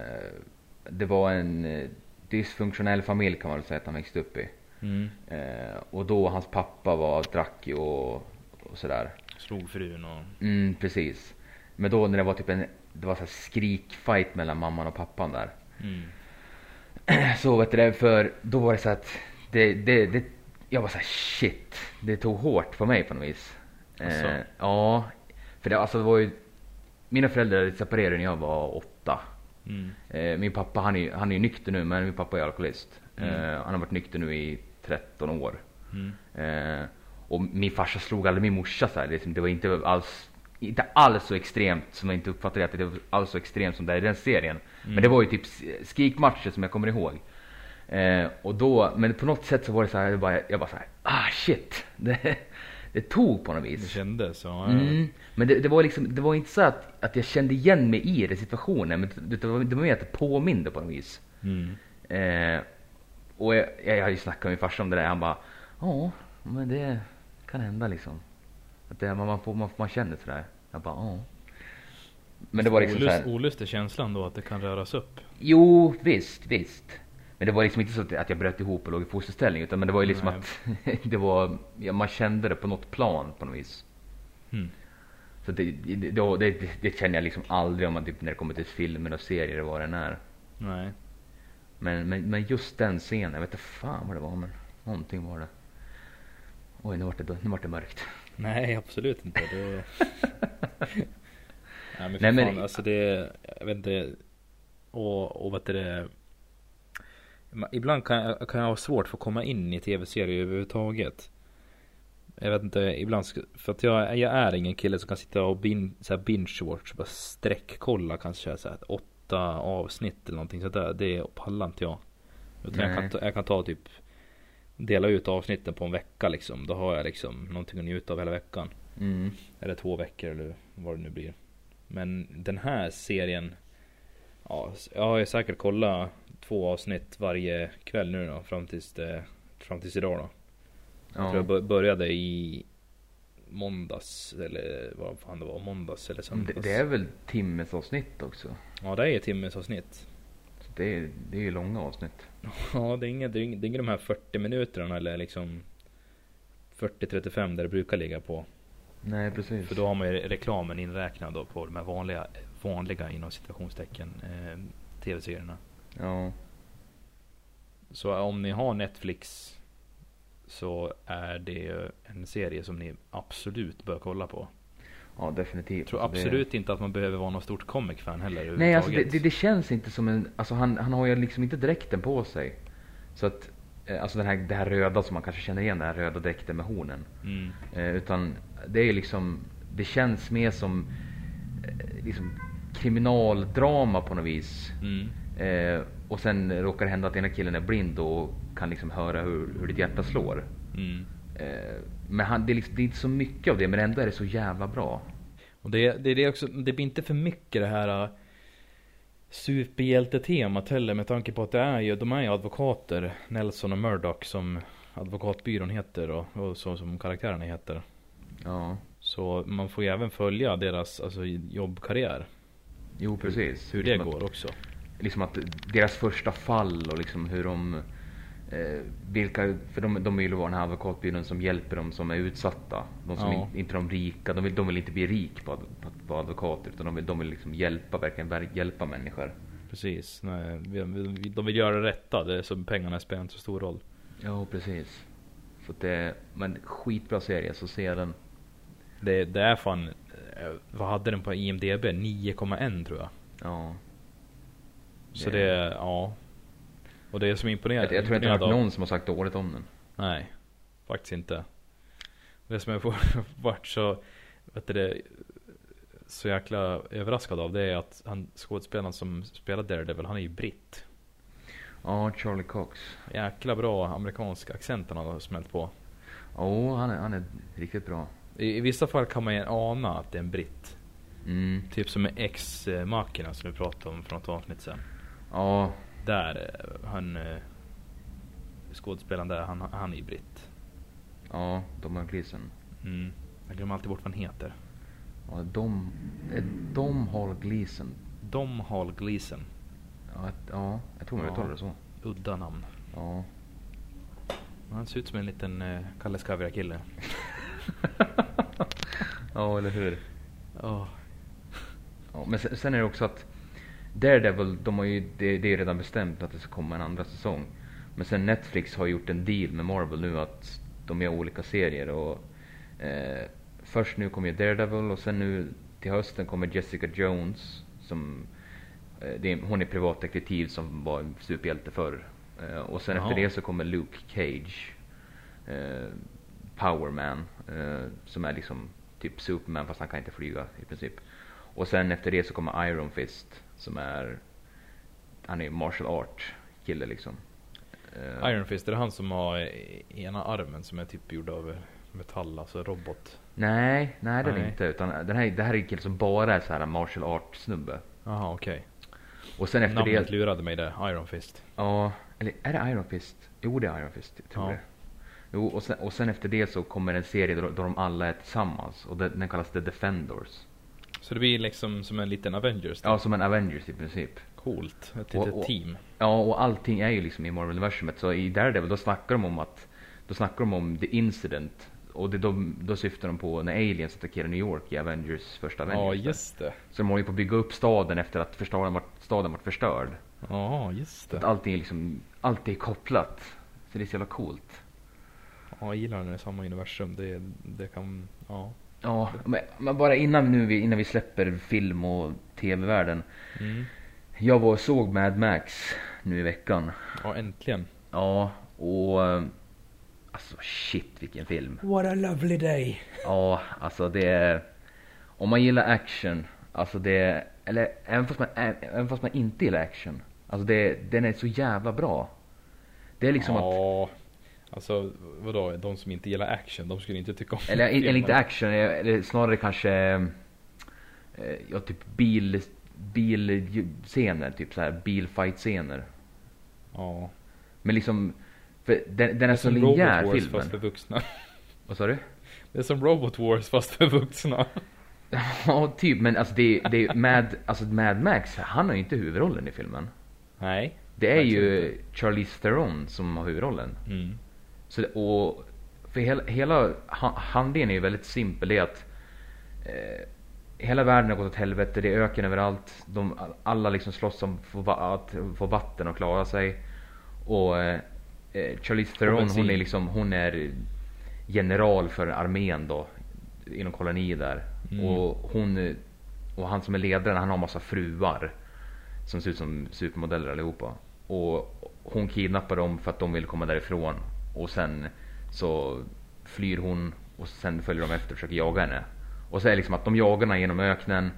det var en eh, dysfunktionell familj kan man väl säga att han växte upp i. Mm. Eh, och då hans pappa var drack och, och sådär. Slog frun och... Mm, precis. Men då när det var typ en, det var så skrikfight mellan mamman och pappan där. Mm. (clears throat) Så vet du det, för då var det så att det, det, det, jag var så här shit, det tog hårt på mig på något vis. Asså? Eh, ja, för det, alltså det var ju, mina föräldrar separerade när jag var åtta. Mm. Eh, min pappa han är, han är ju nykter nu men min pappa är alkoholist. Mm. Eh, han har varit nykter nu i 13 år. Mm. Eh, och min farsa slog aldrig min morsa så här. Liksom, det var inte alls, inte alls så extremt som jag inte uppfattade att det var alls så extremt som det är i den serien. Mm. Men det var ju typ skrikmatcher som jag kommer ihåg. Eh, och då, men på något sätt så var det så här, jag bara, jag bara så här, ah shit. (laughs) Det, det tog på något Det vis. kändes så. ja. Mm. Men det, det var liksom, det var inte så att, att jag kände igen mig i det situationen. Men det, det, var, det var mer att det påminde på något vis. Mm. Eh, och jag, jag, jag hade ju snackat med min farsa om det där. Han bara, ja, men det kan hända liksom. Att det, man, man, får, man, man känner sådär. Jag bara, ja. Men det var liksom Olust, olustig känslan då att det kan röras upp. jo visst, visst. Men det var liksom inte så att- jag bröt ihop och låg i fosterställning. Utan men det var ju liksom Nej. att (laughs) det var, ja, man kände det på något plan på något vis. Mm. Så det, det, det, det, känner jag liksom aldrig om man typ när det kommer till filmer och serier och vad den är. Nej. Men, men, men just den scenen, jag vet inte fan vad det var men någonting var det. Oj nu vart det, nu vart det mörkt. Nej, absolut inte. Det... (laughs) Nej men, Nej, Nej, men- fan, alltså det, jag vet inte. Och, och vad heter det. Ibland kan jag, kan jag ha svårt för att komma in i tv-serier överhuvudtaget. Jag vet inte, ibland, för att jag, jag är ingen kille som kan sitta och bin, så här binge-watch, bara sträckkolla kanske så här, åtta avsnitt eller någonting sådär. Det pallar inte jag. Utan jag kan, ta, jag kan ta typ Dela ut avsnitten på en vecka liksom. Då har jag liksom någonting att njuta av hela veckan. Mm. Eller två veckor eller vad det nu blir. Men den här serien. Ja, jag har ju säkert kollat två avsnitt varje kväll nu då. Fram tills, det, fram tills idag då. Jag tror jag Ja. bör- började i måndags. Eller vad fan det var. Måndags eller söndags. det är väl timmes avsnitt också? Ja det är timmes avsnitt. Så det, är, det är ju långa avsnitt. (laughs) Ja det är inget, det är inget, det är inget de här 40 minuterna eller liksom 40-35 där det brukar ligga på. Nej precis. För då har man ju reklamen inräknad då på de här vanliga, vanliga inom citationstecken eh, tv-serierna. Ja. Så om ni har Netflix så är det en serie som ni absolut bör kolla på. ja definitivt. Jag tror Alltså, det- absolut inte att man behöver vara någon stort comic-fan heller Nej alltså det, det känns inte som en, alltså han, han har ju liksom inte dräkten på sig. Så att eh, alltså den här, det här röda som man kanske känner igen, den här röda dräkten med hornen. Mm. Eh, utan det är liksom, det känns mer som eh, liksom kriminaldrama på något vis. Mm. Eh, och sen råkar det hända att ena killen är blind och kan liksom höra hur, hur ditt hjärta slår. Mm. Eh, men han, det, är liksom, det är inte så mycket av det, men ändå är det så jävla bra. Och det, det är det också, det blir inte för mycket det här äh, superhjältetemat heller med tanke på att det är ju, de är ju advokater, Nelson och Murdoch som advokatbyrån heter och, och så som karaktärerna heter. Ja, Så man får ju även följa deras alltså, jobbkarriär. jo precis. Hur det liksom går också. Liksom att deras första fall och liksom hur de Eh, vilka, för de, de vill ju vara den här advokatbyrån som hjälper dem som är utsatta. De som Ja. in, inte de rika, de vill, de vill inte bli rik på, på vara advokater utan de vill, de vill liksom hjälpa, verkligen ver- hjälpa människor. Precis. Nej, de vill göra det rätta. Det är så pengarna spelar inte så stor roll. Ja, precis. Så det, men skitbra serie, så ser den. Det, det är fan, eh, vad hade den på IMDB? 9,1 tror jag. Ja. Så Det- det, är, ja. Och det är som imponerar. Jag, jag tror inte jag har någon som har sagt dåligt om den. Nej, faktiskt inte. Det som jag (laughs) varit så, vet du det, så jäkla överraskad av det är att han, skådespelaren som spelar Daredevil, han är ju britt. Ja, Charlie Cox. Jäkla bra amerikansk accent han har smält på. Ja, han är, han är riktigt bra. I, I vissa fall kan man ju ana att det är en britt. Mm. Typ som med X-makerna som vi pratade om för något avsnitt sen. Ja, Där, eh, han eh, skådespelaren där, han, han är ju britt. ja, de har Gleason. Mm. Jag glömmer alltid bort vad han heter. Ja, de, eh, de har Gleason. Dom Hall Gleason. Ja, ja, jag tror man Ja. uttalar det så. Udda namn. Ja. Han ser ut som en liten eh, Kalles Kaviar kille. (laughs) ja, eller hur. Oh. Ja, men sen, sen är det också att Daredevil, de har ju, det, det är redan bestämt att det ska komma en andra säsong. Men sen Netflix har gjort en deal med Marvel nu att de gör olika serier och eh, först nu kommer ju Daredevil och sen nu till hösten kommer Jessica Jones som eh, är, hon är privatdetektiv som var en superhjälte förr. Eh, och sen efter Jaha. det så kommer Luke Cage, eh, Power Man, eh, som är liksom typ Superman fast han kan inte flyga i princip. Och sen efter det så kommer Iron Fist som är, han är martial art kille liksom. Eh, Iron Fist, är det han som har ena armen som är typ gjord av metall, alltså robot? Nej, nej det är det inte. Utan den här, det här är en kille som bara är så här martial art snubbe. Jaha okej. Och sen efter Namnet det, lurade mig där, Iron Fist. ja, eller är det Iron Fist? Jo det är Iron Fist, jag tror Ja. det. Jo, och sen, och sen efter det så kommer en serie då, då de alla är tillsammans och den, den kallas The Defenders. Så det blir liksom som en liten Avengers? då? Ja, som en Avengers i princip. Coolt. Ett Och- litet och- team. Ja, och allting är ju liksom i Marvel-universumet. Så i Daredevil då snackar de om att, då snackar de om The Incident. Och det, då, då syftar de på när aliens attackerar New York i Avengers, första Avengers. Ja just det. Så de håller ju på att bygga upp staden efter att förstaden varit, staden varit förstörd. Ja just Att det. allting är liksom, allt är kopplat. Så det är så jävla coolt. Ja jag gillar när det är samma universum. Det, det kan, ja. Ja, men, bara innan, nu, vi- innan vi släpper film och tv-världen. Mm. Jag var och såg Mad Max nu i veckan. Ja äntligen. Ja, och alltså shit vilken film. What a lovely day. Ja, alltså det är, om man gillar action, alltså det, eller även fast man, även fast man inte gillar action, alltså det, den är så jävla bra. Det är liksom att, ja. Alltså vadå, de som inte gillar action, de skulle inte tycka om eller, eller inte action, eller snarare kanske, eh, ja typ bil, bilscener, typ så här bilfight-scener. Ja. Men liksom, den, den är Det är så linjär Robot Wars filmen. fast för vuxna. (laughs) Vad sa du? Det är som Robot Wars fast för vuxna. (laughs) Ja, typ, men alltså det, det är Mad, alltså Mad Max, han har ju inte huvudrollen i filmen. Nej. Det är ju Charlize Theron som har huvudrollen. Mm. Så, och för hela, hela ha- handlingen är ju väldigt simpel. Det är att eh, hela världen har gått åt helvete. Det är öken överallt. De, alla liksom slåss om att få va- att få vatten och klara sig. Och eh, eh, Charlize Theron hon är liksom, hon är general för armén då. Inom koloni där. Mm. Och hon, och han som är ledaren han har massa fruar. Som ser ut som supermodeller allihopa. Och hon kidnappar dem för att de vill komma därifrån. Och sen så flyr hon och sen följer de efter och försöker jaga henne. Och så är det liksom att de jagar henne genom öknen.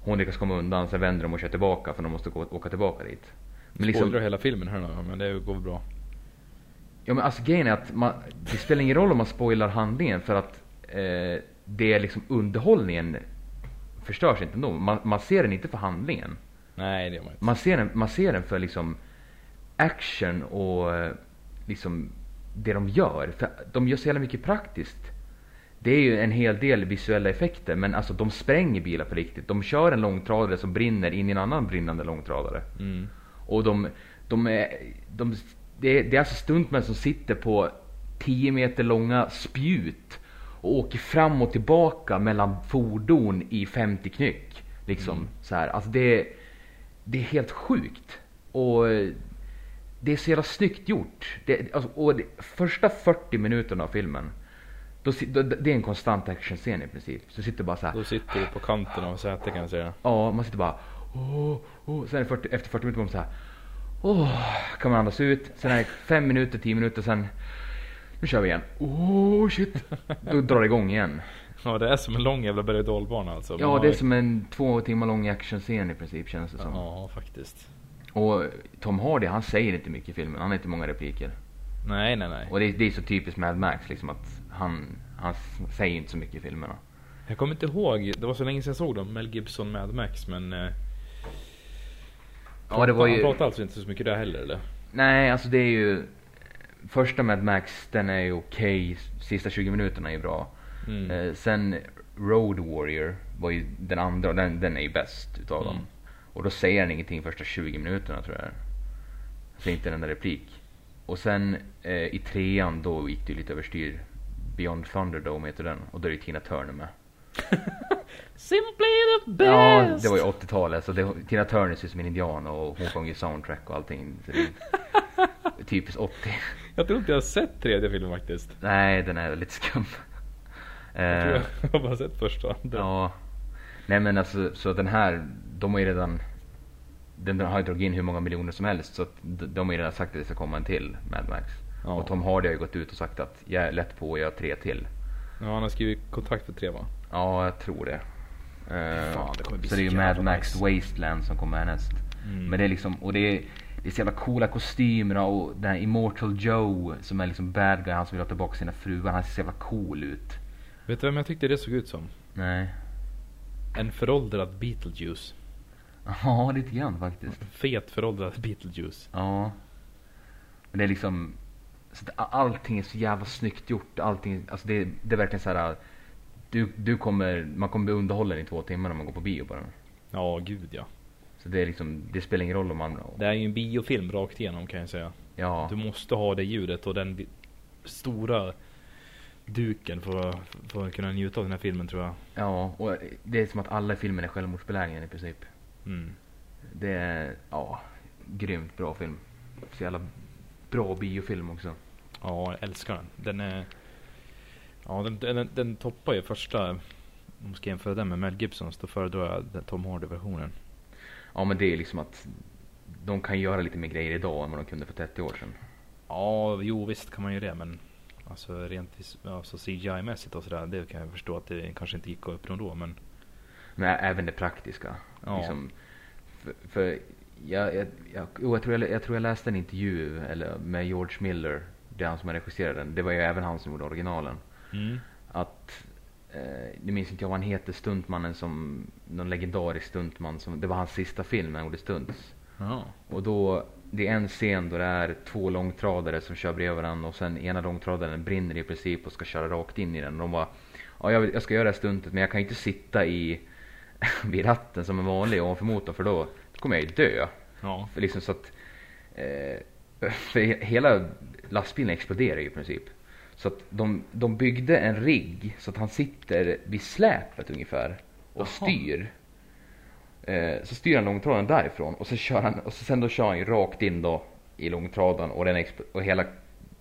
Hon lyckas komma undan, sen vänder de och kör tillbaka för de måste gå, åka tillbaka dit. Men liksom, Spoilar hela filmen här nu, men det går väl bra. Ja men alltså grejen är att man, det spelar ingen roll om man spoilar handlingen för att eh, det är liksom underhållningen förstörs inte ändå. Man, man ser den inte för handlingen. Nej det gör man inte. Man ser den, man ser den för liksom action och eh, liksom det de gör. För de gör så jävla mycket praktiskt. Det är ju en hel del visuella effekter men alltså de spränger bilar på riktigt. De kör en långtradare som brinner in i en annan brinnande långtradare. Mm. Och de, de, är, de, det, är, det är alltså stuntmän som sitter på 10 meter långa spjut och åker fram och tillbaka mellan fordon i 50 knyck. Liksom mm. så här. Alltså det, det är helt sjukt. Och det är så jävla snyggt gjort. Det, alltså, och det, första 40 minuterna av filmen, då, då, det är en konstant actionscen i princip. Så sitter bara så här. Då sitter du på kanten av sätet kan jag säga. Ja, man sitter bara åh, åh. Sen 40, efter 40 minuter man så här. Åh, kan man andas ut. Sen är det 5 minuter, 10 minuter, sen nu kör vi igen. Åh, shit. Då drar det igång igen. Ja, det är som en lång jävla berg och dalbana alltså. Ja, det är som en två timmar lång actionscen i princip känns det som. Ja, faktiskt. Och Tom Hardy, han säger inte mycket i filmen. Han har inte många repliker. Nej, nej, nej. Och det, det är så typiskt Mad Max liksom att han, han säger inte så mycket i filmerna. Jag kommer inte ihåg, det var så länge sedan jag såg dem, Mel Gibson Mad Max, men... Eh, ja, det var ju... Han pratar alltså inte så mycket där heller eller? Nej, alltså det är ju... Första Mad Max, den är ju okej. Okay. Sista 20 minuterna är ju bra. Mm. Eh, sen Road Warrior var ju den andra den, den är ju bäst utav mm. dem. Och då säger han ingenting första 20 minuterna tror jag. Säger inte en enda replik. Och sen eh, i trean då gick det lite överstyr. Beyond Thunderdome heter den. Och då är det Tina Turner med. (laughs) Simply the best! Ja, det var ju 80-talet. Så det, Tina Turner ser ut som en indian och hon sjunger soundtrack och allting. Så typiskt 80. (laughs) Jag tror inte jag har sett tredje filmen faktiskt. Nej, den är lite skum. Jag tror jag (laughs) har bara sett första. Ja. Nej men alltså, så den här, de har ju redan den har ju dragit in hur många miljoner som helst så att de har ju redan sagt att det ska komma en till Mad Max. Ja. Och Tom Hardy har ju gått ut och sagt att jag är lätt på att göra tre till. Ja han har skrivit kontrakt för tre va? Ja jag tror det. Uh, Fan, det så, så det är ju Mad Max. Wasteland som kommer härnäst. Mm. Men det är liksom, och det är, det är så jävla coola kostymer och den här Immortal Joe som är liksom bad guy, han som vill ha tillbaka sina fruar. Han ser så jävla cool ut. Vet du vem jag tyckte det såg ut som? Nej. En föråldrad Beetlejuice. Ja, lite grann faktiskt. Fet föråldrad Beetlejuice. Ja. Men det är liksom, så allting är så jävla snyggt gjort. Allting, alltså det, det är verkligen så här. Du, du kommer, man kommer bli underhållen i två timmar när man går på bio bara. Ja, gud ja. Så det är liksom, det spelar ingen roll om man... Det är ju en biofilm rakt igenom kan jag säga. Ja. Du måste ha det ljudet och den stora duken för att, för att kunna njuta av den här filmen tror jag. Ja, och det är som att alla i filmen är självmordsbelägna i princip. Mm. Det är, ja, grymt bra film. Så jävla bra biofilm också. Ja, jag älskar den. Den är, ja den, den, den toppar ju första, om man ska jämföra den med Mel Gibsons, då föredrar jag den Tom Hardy-versionen. Ja, men det är liksom att de kan göra lite mer grejer idag än vad de kunde för 30 år sedan. Ja, jo visst kan man ju det, men Alltså rent alltså CGI-mässigt och sådär. Det kan jag förstå att det kanske inte gick att uppnå då. Men, men även det praktiska. Ja. Liksom, för, för jag, jag, jag, jag, tror jag, jag tror jag läste en intervju eller, med George Miller. Det är han som har regisserat den. Det var ju även han som gjorde originalen. Mm. Att eh, nu minns inte jag vad han heter, stuntmannen som, någon legendarisk stuntman som, det var hans sista film när han gjorde stunts. Ja. Och då det är en scen då det är två långtradare som kör bredvid varandra och sen ena långtradaren brinner i princip och ska köra rakt in i den. Och de bara, ja jag, jag ska göra det här stuntet men jag kan inte sitta i (laughs) vid ratten som en vanlig ovanför motorn för då, då kommer jag ju dö. Ja. För liksom så att, eh, (laughs) för hela lastbilen exploderar ju i princip. Så att de, de byggde en rigg så att han sitter vid släpet ungefär och Jaha. styr. Eh, så styr han långtradaren därifrån och så kör han, och så sen då kör han rakt in då i långtradaren och, den och hela,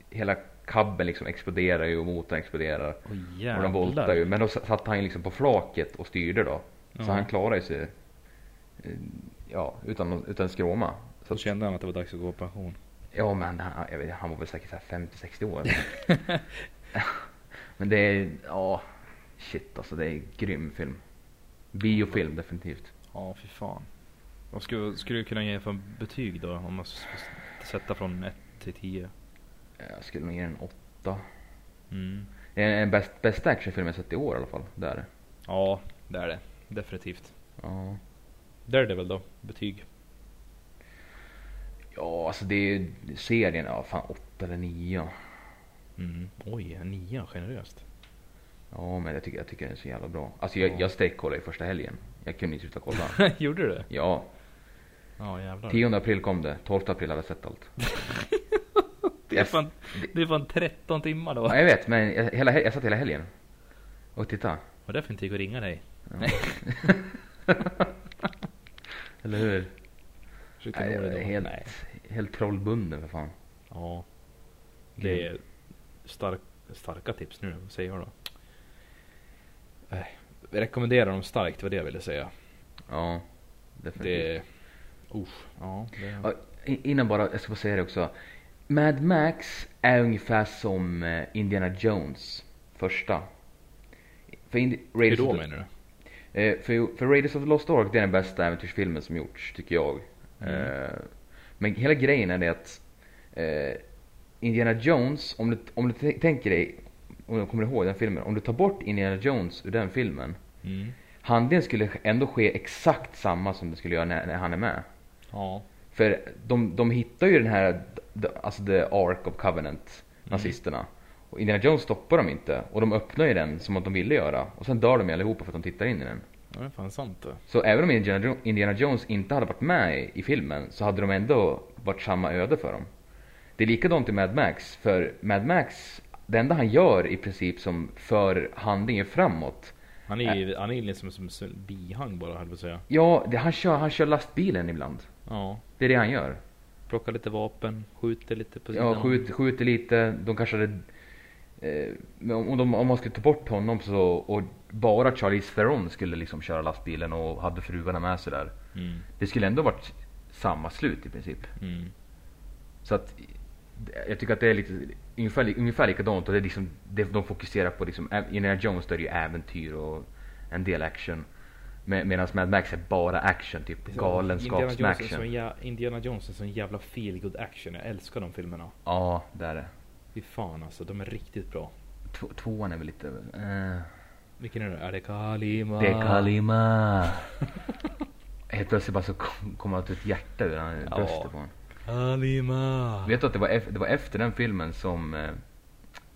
hela kabeln liksom exploderar ju och motorn exploderar. Oh, och den voltar ju. Men då satt han liksom på flaket och styrde då. Så uh han klarade sig eh, ja, utan, utan skråma. Så, så kände han att det var dags att gå på pension. Ja men han, vet, han var väl säkert så här 50-60 år. (laughs) (laughs) men det är, ja, shit alltså det är en grym film. Biofilm definitivt. Ja, fy fan. Vad skulle, skulle du kunna ge för betyg då? Om man s- s- sätta från 1 till 10? Jag skulle nog ge den 8. Mm. Det är den bäst, bästa actionfilm jag sett i år i alla fall. Det är det. Ja, det är det. Definitivt. Ja. Daredevil då? Betyg? Ja, alltså det är ju serien, ja fan 8 eller 9. Mm. Oj, en nia generöst. Ja, men jag tycker, jag tycker den är så jävla bra. Alltså jag, Ja. jag sträckkollade i första helgen. Jag kunde inte sluta kolla. (laughs) Gjorde du det? Ja, Ja jävlar. 10 april kom det. 12 april hade jag sett allt. (laughs) Det är fan, det är fan 13 timmar då. Ja, jag vet, men jag, hela, hel- jag satt hela helgen. Och titta. Och därför inte gick att ringa dig. (laughs) Eller hur? Nej, jag är helt, Nej. helt trollbunden för fan. Ja. Det är stark, starka tips nu, vad säger jag då? Nej, jag rekommenderar dem starkt, det var det jag ville säga. Ja, definitivt. Det. Usch, ja. Det, Innan bara, jag ska bara säga det också. Mad Max är ungefär som eh, Indiana Jones, första. För Indi- hur Raiders då of the- menar du? Eh, för, för Raiders of the Lost Ark det är den bästa äventyrsfilmen som gjorts, tycker jag. Mm. Eh, men hela grejen är det att Indiana Jones, om du, om du tänker dig, om du kommer ihåg den filmen, om du tar bort Indiana Jones ur den filmen, Mm. handlingen skulle ändå ske exakt samma som det skulle göra när, när han är med. Ja. För de, de hittar ju den här, alltså the Ark of Covenant, nazisterna. Och Indiana Jones stoppar dem inte. Och de öppnar ju den som att de ville göra. Och sen dör de ju allihopa för att de tittar in i den. Ja, det är fan sant det. Så även om Indiana, Jo- Indiana Jones inte hade varit med i, i filmen så hade de ändå varit samma öde för dem. Det är likadant i Mad Max. För Mad Max, det enda han gör i princip som för handlingen framåt. Han är ju han är liksom som som bihang bara, höll jag säga. Ja, det, han, kör, han kör lastbilen ibland. Ja. Det är det han gör. Plockar lite vapen, skjuter lite på sidan. Ja, skjut, skjuter lite. De kanske hade... Eh, om, de, om man skulle ta bort honom så, och bara Charlize Theron skulle liksom köra lastbilen och hade fruarna med sig där. Mm. Det skulle ändå varit samma slut i princip. Mm. Så att jag tycker att det är lite, ungefär, ungefär likadant och det är liksom, det, de fokuserar på liksom, Indiana Jones då är ju äventyr och en del action. Med, Medan Mad Max är bara action, typ Indiana galenskapsaction. Indiana Jones är sån jävla feel good action. Jag älskar de filmerna. Ja, det är det. Fy fan alltså, de är riktigt bra. Två, tvåan är väl lite, eh, Vilken är det? Är det Kalima? Det är Kalima. (laughs) Helt plötsligt bara så kom, kom ut ett hjärta ur han- Ja. bröstet på honom. Kalima! Vet du att det var, ef- det var efter den filmen som eh,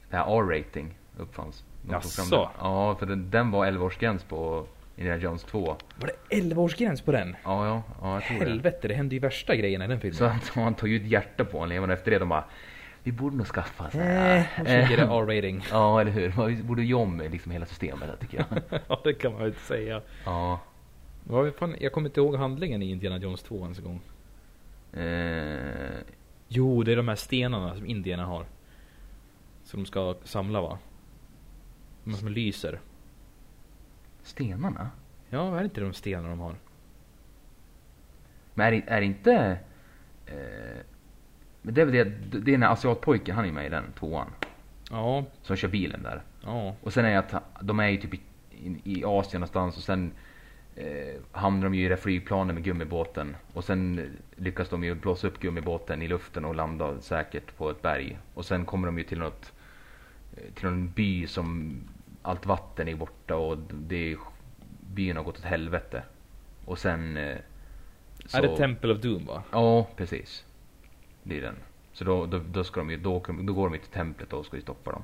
det här R-rating uppfanns? De Jaså? Ja, för den, den var 11-årsgräns på Indiana Jones 2. Var det 11-årsgräns på den? Ja, ja, ja jag tror det. Helvete, det hände ju värsta grejerna i den filmen. Så han, han tog ju ett hjärta på honom och efter det de bara Vi borde nog skaffa så Eh, här. så ger det R-rating. (laughs) Ja, eller hur? Vi borde göra om liksom hela systemet tycker jag. (laughs) ja, det kan man ju inte säga. Ja. Jag kommer inte ihåg handlingen i Indiana Jones 2 ens en gång. Eh, Jo, det är de här stenarna som indierna har. Som de ska samla va? De som lyser. stenarna? Ja, är det inte de stenarna de har? Men är, det- är det inte... Eh, men det är väl det, det är den här asiatpojken, han är med i den tvåan. Ja, Som kör bilen där. ja. Och sen är det att de är ju typ i, i, i Asien någonstans och sen eh, hamnar de ju i det flygplanet med gummibåten. Och sen lyckas de ju blåsa upp gummibåten i luften och landa säkert på ett berg. Och sen kommer de ju till något, eh, till någon by som allt vatten är borta och det är, byn har gått åt helvete. Och sen... Eh, Är det Temple of Doom va? Ja, precis. Det är den. Så då, då, då, ska de ju, då, då går de ju till templet och ska ju stoppa dem.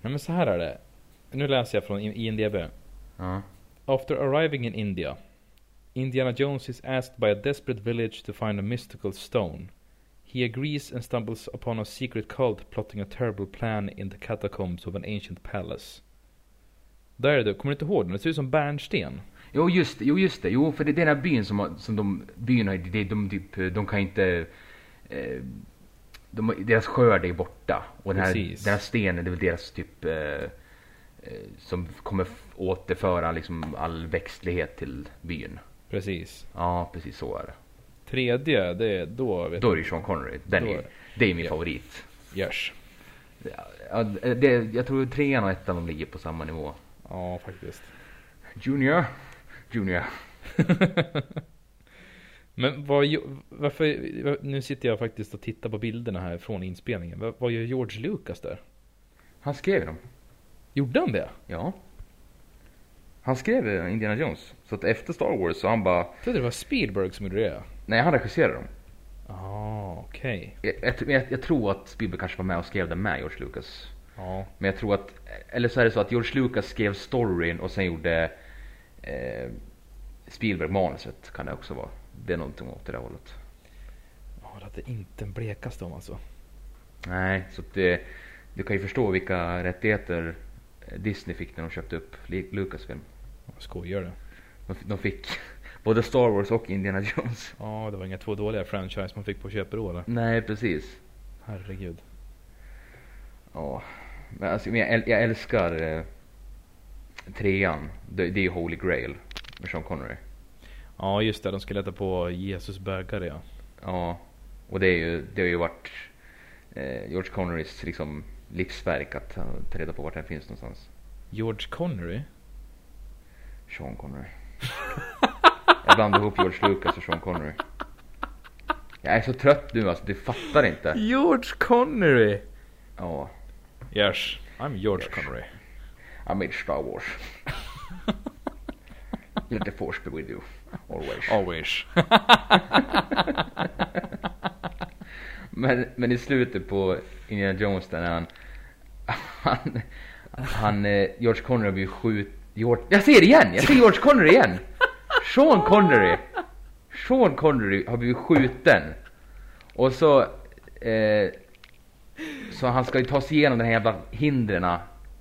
Nej men så här är det. Nu läser jag från I- IMDB. Ja. After arriving in India, Indiana Jones is asked by a desperate village to find a mystical stone. He agrees and stumbles upon a secret cult plotting a terrible plan in the catacombs of an ancient palace. Där är det, kommer du inte ihåg den? Det ser ut som bärnsten. Jo just, jo just det, jo för det är den här byn som, har- som de, byn har, det, de, typ, de kan inte, eh, de, deras skörd är borta. Och den här, den här stenen, det är väl deras typ, eh, som kommer återföra liksom all växtlighet till byn. Precis. Ja, precis så är det. Tredje, det, då vet Då är det Sean Connery. Den är, det är min ja. favorit. Görs. Ja, det, jag tror trean och ettan de ligger på samma nivå. Ja, faktiskt. Junior. Junior. (laughs) Men vad, varför, nu sitter jag faktiskt och tittar på bilderna här från inspelningen. Vad, vad gör George Lucas där? Han skrev dem. Gjorde han det? Ja. Han skrev eh, Indiana Jones. Så att efter Star Wars så han bara, Jag trodde det var Spielberg som gjorde det. nej han regisserade dem. Ah, okej. Jag, jag, jag, jag tror att Spielberg kanske var med och skrev den med George Lucas. Ja. Men jag tror att, eller så är det så att George Lucas skrev storyn och sen gjorde eh, Spielberg manuset. Kan det också vara. Det är någonting åt det där hållet. Ja, det hade inte en blekaste om alltså. Nej, så att det, du kan ju förstå vilka rättigheter Disney fick när de köpte upp Lucasfilm. Skojar du? De, de fick (laughs) både Star Wars och Indiana Jones. Ja, det var inga två dåliga franchise man fick på köpet eller? Nej, precis. Herregud. Ja, men alltså, men jag, jag älskar eh, trean. Det, det är Holy Grail med Sean Connery. Ja, just det. De skulle äta på Jesus bägare ja. Ja, och det, är ju, det har ju varit eh, George Connerys liksom, livsverk att ta reda på vart den finns någonstans. George Connery? Sean Connery. Jag blandar ihop George Lucas och Sean Connery. Jag är så trött nu alltså, du fattar inte. George Connery! Ja, Yes, I'm George Yes. Connery. I made Star Wars. Let the force be with you, always. Always. (laughs) Men, men i slutet på Indiana Jones där när han, (laughs) han, han eh, George Connery blir skjut, George, jag säger det igen! Jag säger George Connery igen! Sean Connery! Sean Connery har blivit skjuten. Och så, eh, så han ska ju ta sig igenom den här jävla hindren,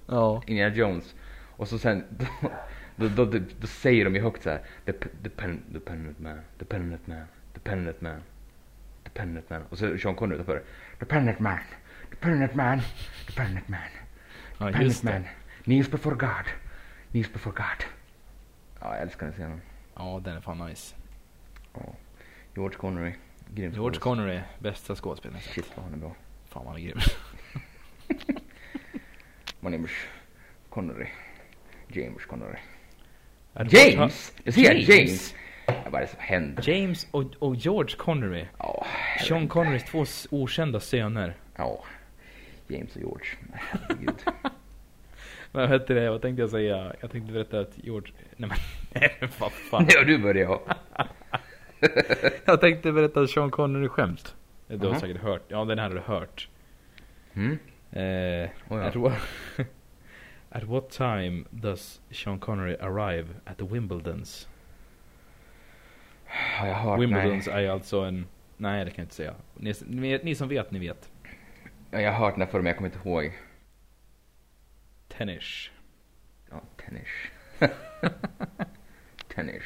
Ja. Indiana Jones. Och så sen, (laughs) då, då, då, då säger de ju högt så här, the, the, pen, the penitent man, the penitent man, the penitent man, the penitent man. Och så Sean Connery utanför, the penitent man, the penitent man, the penitent man, Ja, penitent just man, det. kneels before God, kneels before God. Ja, jag älskar den scenen. Ja, den är fan nice. George Connery, grym George. Connery, bästa skådespelaren jag sett. Shit vad han är bra. Fan vad han är grym. My name is Connery. James Connery. James! Jag ser James! James. James. Vad är det som händer? James och, och George Connery. Ja, Sean Connerys två okända söner. Ja, James och George. Herregud. (laughs) Vad hette det? Vad tänkte jag säga? Jag tänkte berätta att George... Nej men, (laughs) nej, vad fan. ja, du börjar (laughs) jag. Tänkte berätta att Sean Connery skämt. Du har Aha. säkert hört. Ja, den här har du hört. Mm. Eh, Oh, ja. at, what, at what time does Sean Connery arrive at the Wimbledons? Har jag hört? Wimbledons Nej. är alltså en... Nej, det kan jag inte säga. Ni, ni, ni som vet, ni vet. Ja, Jag har hört den här förr, men jag kommer inte ihåg. Tennis. Ja, tennis. (laughs) tennis.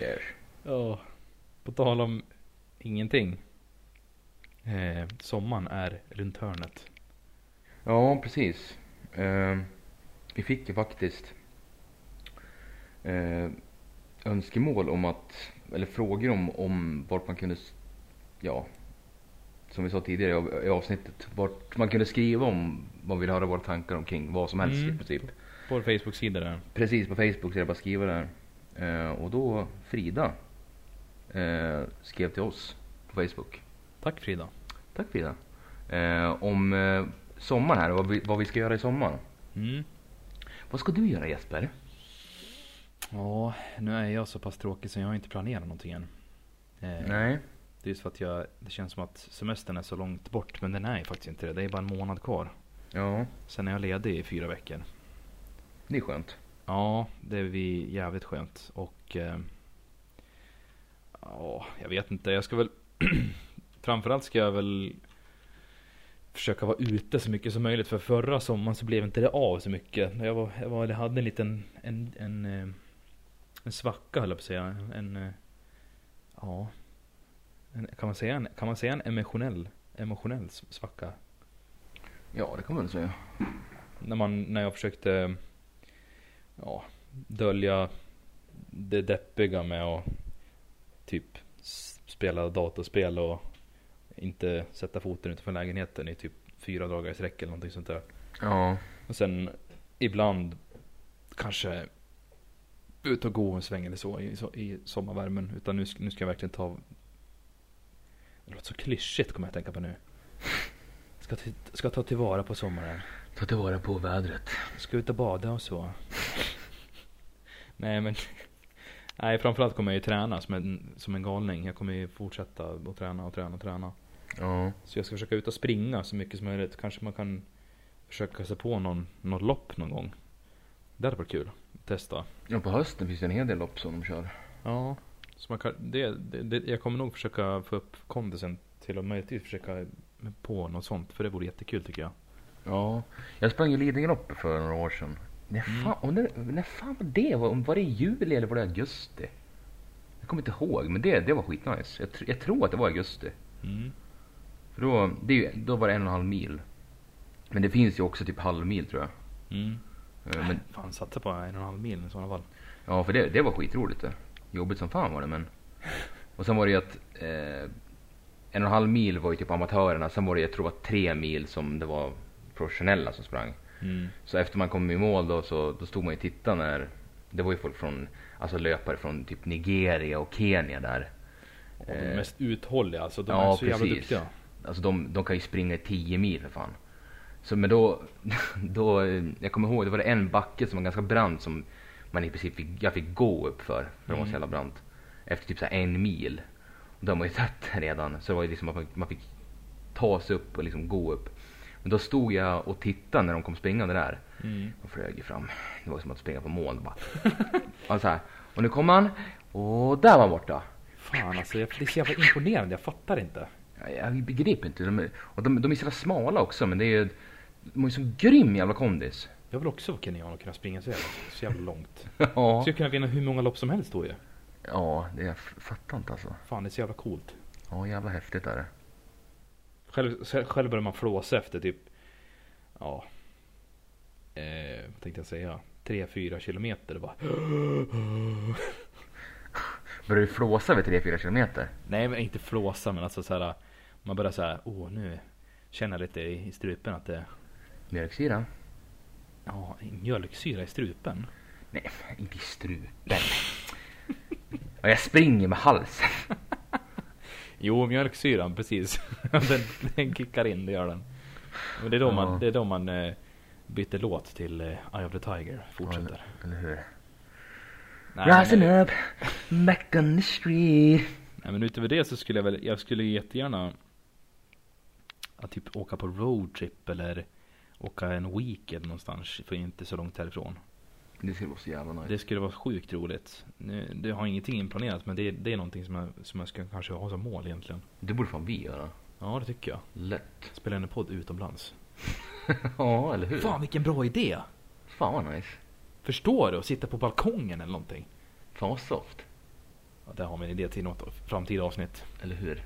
Yes. Ja, på tal om ingenting. Eh, sommaren är runt hörnet. Ja, precis. Ehm, vi fick ju faktiskt eh, önskemål om att, eller frågor om, om vart man kunde, ja, som vi sa tidigare i av- i avsnittet, vart man kunde skriva om vad vi vill höra våra tankar omkring vad som helst Mm. i princip. På vår Facebook-sida där. Precis, på Facebook så är det bara att skriva där. Eh, och då Frida eh, skrev till oss på Facebook. Tack Frida. Tack Frida. Eh, om eh, sommaren här och vad vi, vad vi ska göra i sommar. Mm. Vad ska du göra Jesper? Ja, nu är jag så pass tråkig så jag har inte planerat någonting än. Eh, Nej. Det är just för att jag, det känns som att semestern är så långt bort. Men den är ju faktiskt inte det. Det är bara en månad kvar. Ja, Sen är jag ledig i fyra veckor. det är skönt. Ja, det är vi jävligt skönt. Och... Eh, ja, jag vet inte. Jag ska väl... (clears throat) framförallt ska jag väl försöka vara ute så mycket som möjligt. För förra sommaren så blev inte det av så mycket. Jag, var, jag, var, jag hade en liten... En, en, eh, en svacka höll jag på att säga. En... eh, Ja. En, kan, man säga en, kan man säga en emotionell, emotionell svacka? Ja, det kan man väl säga. När, man, när jag försökte ja, dölja det deppiga med att typ spela datorspel och inte sätta foten utanför lägenheten i typ fyra dagar i sträck eller någonting sånt där. Ja. Och sen ibland kanske ut och gå en sväng eller så i, i sommarvärmen. Utan nu, ska- nu ska jag verkligen ta... Det låter så klyschigt kommer jag att tänka på nu. Ska, ska ta tillvara på sommaren. Ta tillvara på vädret. Ska ut och bada och så. Nej men. Nej framförallt kommer jag ju träna som en, som en galning. Jag kommer ju fortsätta att träna och träna och träna. Ja. Så jag ska försöka ut och springa så mycket som möjligt. Kanske man kan försöka sig på någon, någon lopp någon gång. Det hade varit kul. Testa. ja. På hösten finns det en hel del lopp som de kör. Ja. Så man kan, det, det, det, jag kommer nog försöka få upp kondisen till att möjligtvis försöka på något sånt. För det vore jättekul tycker jag. Ja. Jag sprang ju Lidingöloppet för några år sedan. När Mm. fan, och när, när fan var det? Var, var det i juli eller var det augusti? Jag kommer inte ihåg, men det, det var skitnice. Jag, tr- jag tror att det var augusti. Mm. För då, det då var det en och en halv mil. Men det finns ju också typ halvmil tror jag. Mm. Eh, Men, Fan satsa på en och en halv mil i sådana fall. ja, för det, det var skitroligt det. Jobbigt som fan var det men. Och sen var det ju att eh, en och en halv mil var ju typ amatörerna. Sen var det jag tror det var tre mil som det var professionella som sprang. Mm. Så efter man kom i mål då så då stod man ju och tittade när det var ju folk från, alltså löpare från typ Nigeria och Kenya där. Och de Eh, mest uthålliga alltså. De ja, är så jävla precis. duktiga. Alltså de, de kan ju springa i 10 mil för fan. Så men då, (laughs) då, eh, jag kommer ihåg det var det en backe som var ganska brant som man i princip fick, jag fick gå upp för, för den var så Mm. jävla brant. Efter typ så en mil. Och då var ju (laughs) trött redan, så det var ju liksom att man, man fick ta sig upp och liksom gå upp. Men då stod jag och tittade när de kom springande där. Mm. De flög ju fram. Det var som att springa på moln bara. (laughs) och så här. Och nu kommer han. Och där var han borta. Fan alltså, jag- det är så jävla imponerande. Jag fattar inte. Jag, jag begriper inte. De och de, de är så smala också men det är de har ju så grym jävla kondis. Jag vill också vara kenyan och kunna springa så jävla, så jävla långt. (laughs) Ja. Så jag kunna vinna hur många lopp som helst då ju. Ja, det f- fattar inte alltså. Fan det är så jävla coolt. Ja, jävla häftigt är det. Själv, själv börjar man flåsa efter typ, ja, eh, vad tänkte jag säga? 3-4 kilometer. Bara, (laughs) Börjar du flåsa vid 3-4 kilometer? nej men inte flåsa men alltså så här, man börjar så här, åh nu känner jag lite i strupen att det, Mjölksyra? ja, mjölksyra i strupen. Nej, inte i strupen. ja, jag springer med halsen. (laughs) Jo, mjölksyran precis. (laughs) den, den kickar in, det gör den. Men det är då Ja. man, det är då man eh, byter låt till eh, Eye of the Tiger. Fortsätter. Eller hur? Nej, Rising men, up, back on the street. nej men utöver det så skulle jag väl, jag skulle jättegärna att typ åka på roadtrip eller åka en weekend någonstans för inte så långt härifrån. Det skulle vara så jävla nice. Det skulle vara sjukt roligt. Nu, det har ingenting inplanerat men det, det är någonting som jag, som jag ska kanske ha som mål egentligen. Det borde fan vi göra. Ja det tycker jag. Lätt. Spela en podd utomlands. (laughs) ja, eller hur? Fan vilken bra idé! Fan vad nice. Förstår du? Att sitta på balkongen eller någonting. Fan vad soft. Ja, där har vi en idé till något framtida avsnitt. Eller hur?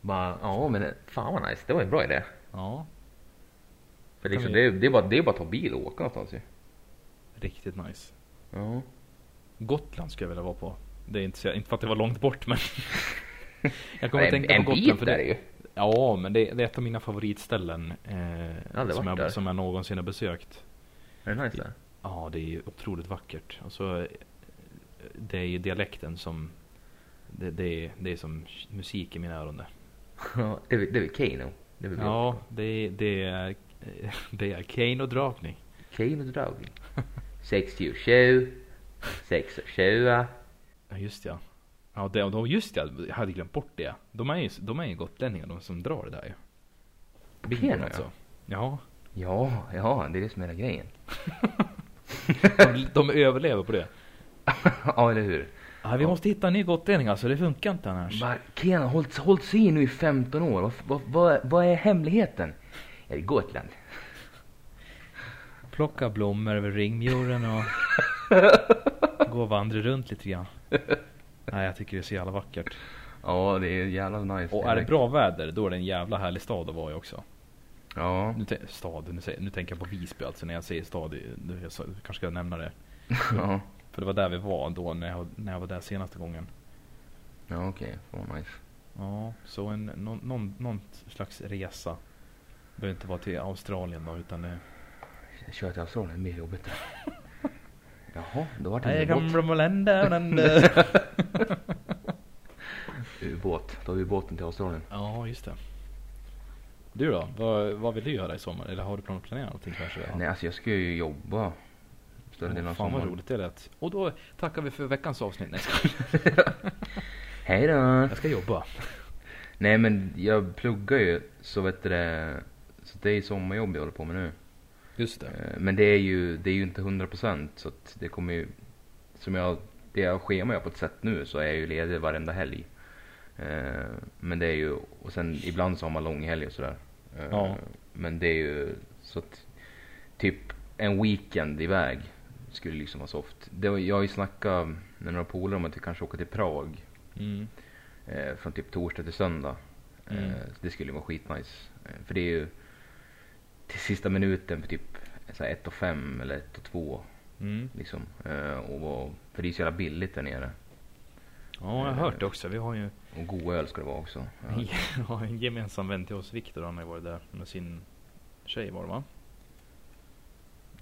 Bara, ja men fan vad nice. Det var en bra idé. Ja, Kan liksom, det, är- det, är bara, det är bara att ta bil och åka någonstans ju. riktigt nice. Ja. Gotland skulle jag vilja vara på. Det är inte, så, inte för att det var långt bort men. (laughs) jag kommer en att tänka en på Gotland bit för där det. är ju. Ja, men det, det är ett av mina favoritställen. Eh, som, där. jag, som jag någonsin har besökt. Är det nice där? Ja, det är otroligt vackert. Alltså, eh, det är ju dialekten som det, det, är, det är som musik i mina öron. Ja, (laughs) det är väl- Kano? Det är Ja, det, det är det är Kane och dragning. Kano dragning. 67, 67. Ja just ja. Ja det, och just ja, jag hade glömt bort det. De är ju, de är ju gotlänningar de som drar det där ju. Ja. alltså. Ja. Ja, ja, det är det som är hela grejen. De, (laughs) de överlever på det. (laughs) ja, eller hur? Ja, vi Ja. måste hitta en ny gotlänning alltså, det funkar inte annars. Keno har hållit, hållit sig in nu i 15 år. Vad, vad, vad, vad är hemligheten? Är Gotland. Plocka blommor över ringmuren och (laughs) gå och vandra runt lite grann. Nej jag tycker det är så jävla vackert. Ja, det är jävla nice. Och är det bra väder då är det en jävla härlig stad att vara i också. Ja. Nu, stad, nu, nu tänker jag på Visby alltså när jag säger stad. Jag kanske ska nämna det. (laughs) ja. För det var där vi var då när jag, när jag var där senaste gången. Ja okej, okay. nice. Ja, så en, någon, någon, någon slags resa. Behöver inte vara till Australien då utan det... Köra till Australien, mer jobbigt. Jaha, då vart det en ubåt. (laughs) Ubåt, då har vi båten till Australien. ja, just det. Du då? Vad, vad vill du göra i sommar? Eller har du planerat någonting kanske? Nej alltså jag ska ju jobba större delen av Fan vad sommaren. roligt det lät. Och då tackar vi för veckans avsnitt. Nej. (laughs) Hej då! Jag ska jobba. Nej men jag pluggar ju så vet du det, så det är ju sommarjobb jag håller på med nu. Just det. Eh, Men det är ju, det är ju inte 100% så att det kommer ju, som jag, det jag schema jag på ett sätt nu så är jag ju ledig varenda helg. Eh, Men det är ju, och sen ibland så har man långhelg och sådär. Eh, Ja. Men det är ju så att, typ en weekend iväg skulle liksom vara soft. Det var, jag har ju snackat med några polare om att vi kanske åker till Prag. Mm. Från typ torsdag till söndag. Mm. Det skulle vara skitnice. För det är ju till sista minuten för typ så här 1 och 5 eller 1 och 2 Mm. liksom. Eh, och vara- för det är så jävla billigt där nere. Ja, jag har hört det också. Vi har ju Och god öl ska det vara också. (laughs) Ja. ja, en gemensam vän till oss, Viktor, han har ju varit där med sin tjej var det va?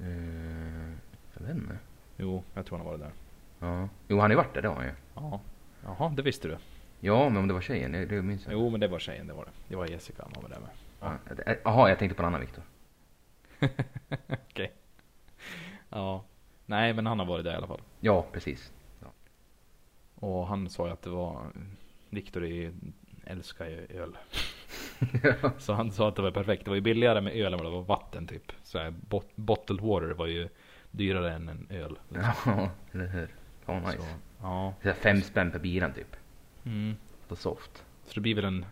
Eh, jag vet inte. Jo, jag tror han har varit där. Ja. Jo han har ju varit där, det har han ju. Ja. Jaha, det visste du? Ja men om det var tjejen, det, det minns jag. Jo, men det var tjejen, det var det. Det var Jessica han var där med. Ja. Jaha, jag tänkte på en annan Viktor. (laughs) Okej. Ja. Nej, men han har varit där i alla fall. Ja, precis. Och han sa ju att det var Viktor älskar ju öl. (laughs) Så han sa att det var perfekt. Det var ju billigare med öl än vad det var vatten typ. Så här, bot- bottled water var ju dyrare än en öl. liksom. (laughs) ja, eller hur. Ja, nice. Så, ja. Så fem spänn per biran typ. Mm. På soft. Så det blir väl en...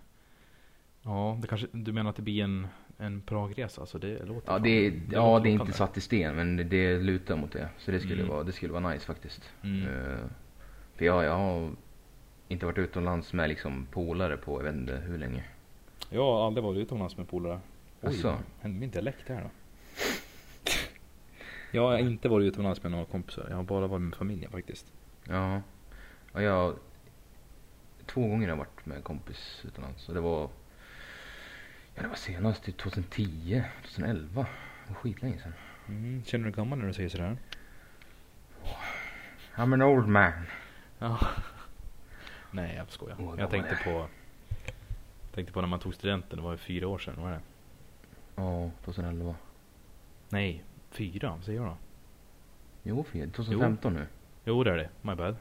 Ja, det kanske, du menar att det blir en, en Pragresa? Alltså det låter Ja, fan- det, är- låter ja, det är inte satt i sten men det- det lutar mot det. Så det skulle, Mm. vara, det skulle vara nice faktiskt. Mm. Eh, för jag, jag har inte varit utomlands med liksom polare på jag vet inte hur länge. Jag har aldrig varit utomlands med polare. Oj, Asså? hände min dialekt här då? Jag har inte varit utomlands med några kompisar. Jag har bara varit med familjen faktiskt. Ja. Och jag, två gånger har jag varit med en kompis utomlands. Och det var, ja det var senast typ 2010, 2011. Det var skitlänge sedan. Mm. Känner du dig gammal när du säger sådär? I'm an old man. Ja. (laughs) Nej, jag skojar. Vad jag var tänkte på Tänkte på när man tog studenten, det var ju fyra år sedan, vad är det? Ja, 2011. Nej, fyra, vad säger jag då? Jo, fyra- 2015 nu. Jo det är det, my bad.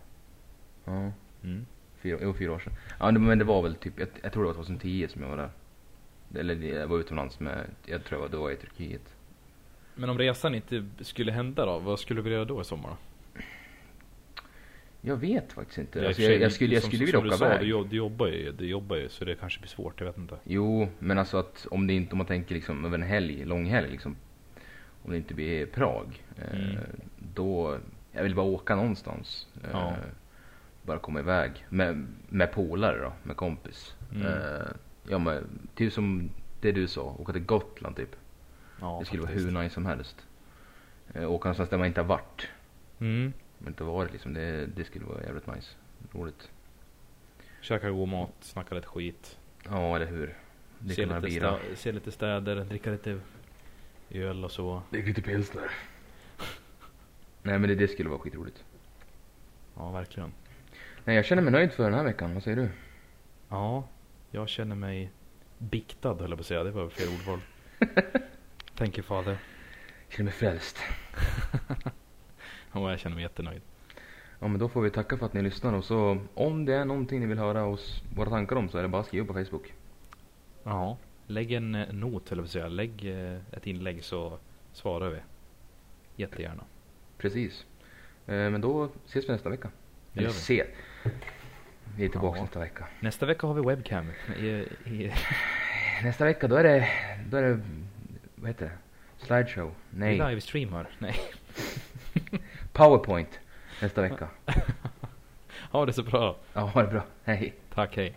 Ja. Mm. Fyra, jo, fyra år sedan. Ja, men det var väl typ, jag, jag tror det var 2010 som jag var där. Eller jag var utomlands med, jag tror jag var, jag i Turkiet. Men om resan inte skulle hända då, vad skulle du vilja göra då i sommar? Jag vet faktiskt inte. Ja, i och Alltså, sig, jag, jag skulle, jag som- skulle vilja åka iväg. Du, jo- du jobbar ju, du jobbar ju så det kanske blir svårt, jag vet inte. Jo, men alltså att om det inte, om man tänker liksom över en helg, lång helg liksom. Om det inte blir Prag. Eh, Mm. Då, jag vill bara åka någonstans. Eh, Ja. Bara komma iväg. Med, med polare då, med kompis. Mm. Eh, ja men, typ som det du sa, åka till Gotland typ. Ja, det skulle faktiskt. vara hur nice som helst. Eh, åka någonstans där man inte har varit. Mm. Men inte varit liksom, det, det skulle vara jävligt nice. Roligt. Käka god mat, snacka lite skit. Ja, eller hur. Se lite, stä, se lite städer, dricka lite öl och så. Det är lite pilsner. Nej men det, det skulle vara skitroligt. Ja, verkligen. Nej jag känner mig nöjd för den här veckan, vad säger du? Ja, jag känner mig biktad höll jag på att säga. Det var fel ordval. (laughs) Thank you father. Jag känner mig frälst. (laughs) Och jag känner mig jättenöjd. Ja men då får vi tacka för att ni lyssnar och så om det är någonting ni vill höra oss, våra tankar om så är det bara att skriva på Facebook. Ja, lägg en eh, not att säga. Lägg eh, ett inlägg så svarar vi. Jättegärna. Precis. Eh, men då ses vi nästa vecka. Eller se. Vi är tillbaka Ja. nästa vecka. Nästa vecka har vi webcam. I, i, (laughs) Nästa vecka då är det, då är det, vad heter det? Slideshow? Nej, livestreamar. Nej. (laughs) Powerpoint. Nästa vecka. (laughs) Ha det så bra. Ja, ha det bra. Hej. Tack, hej.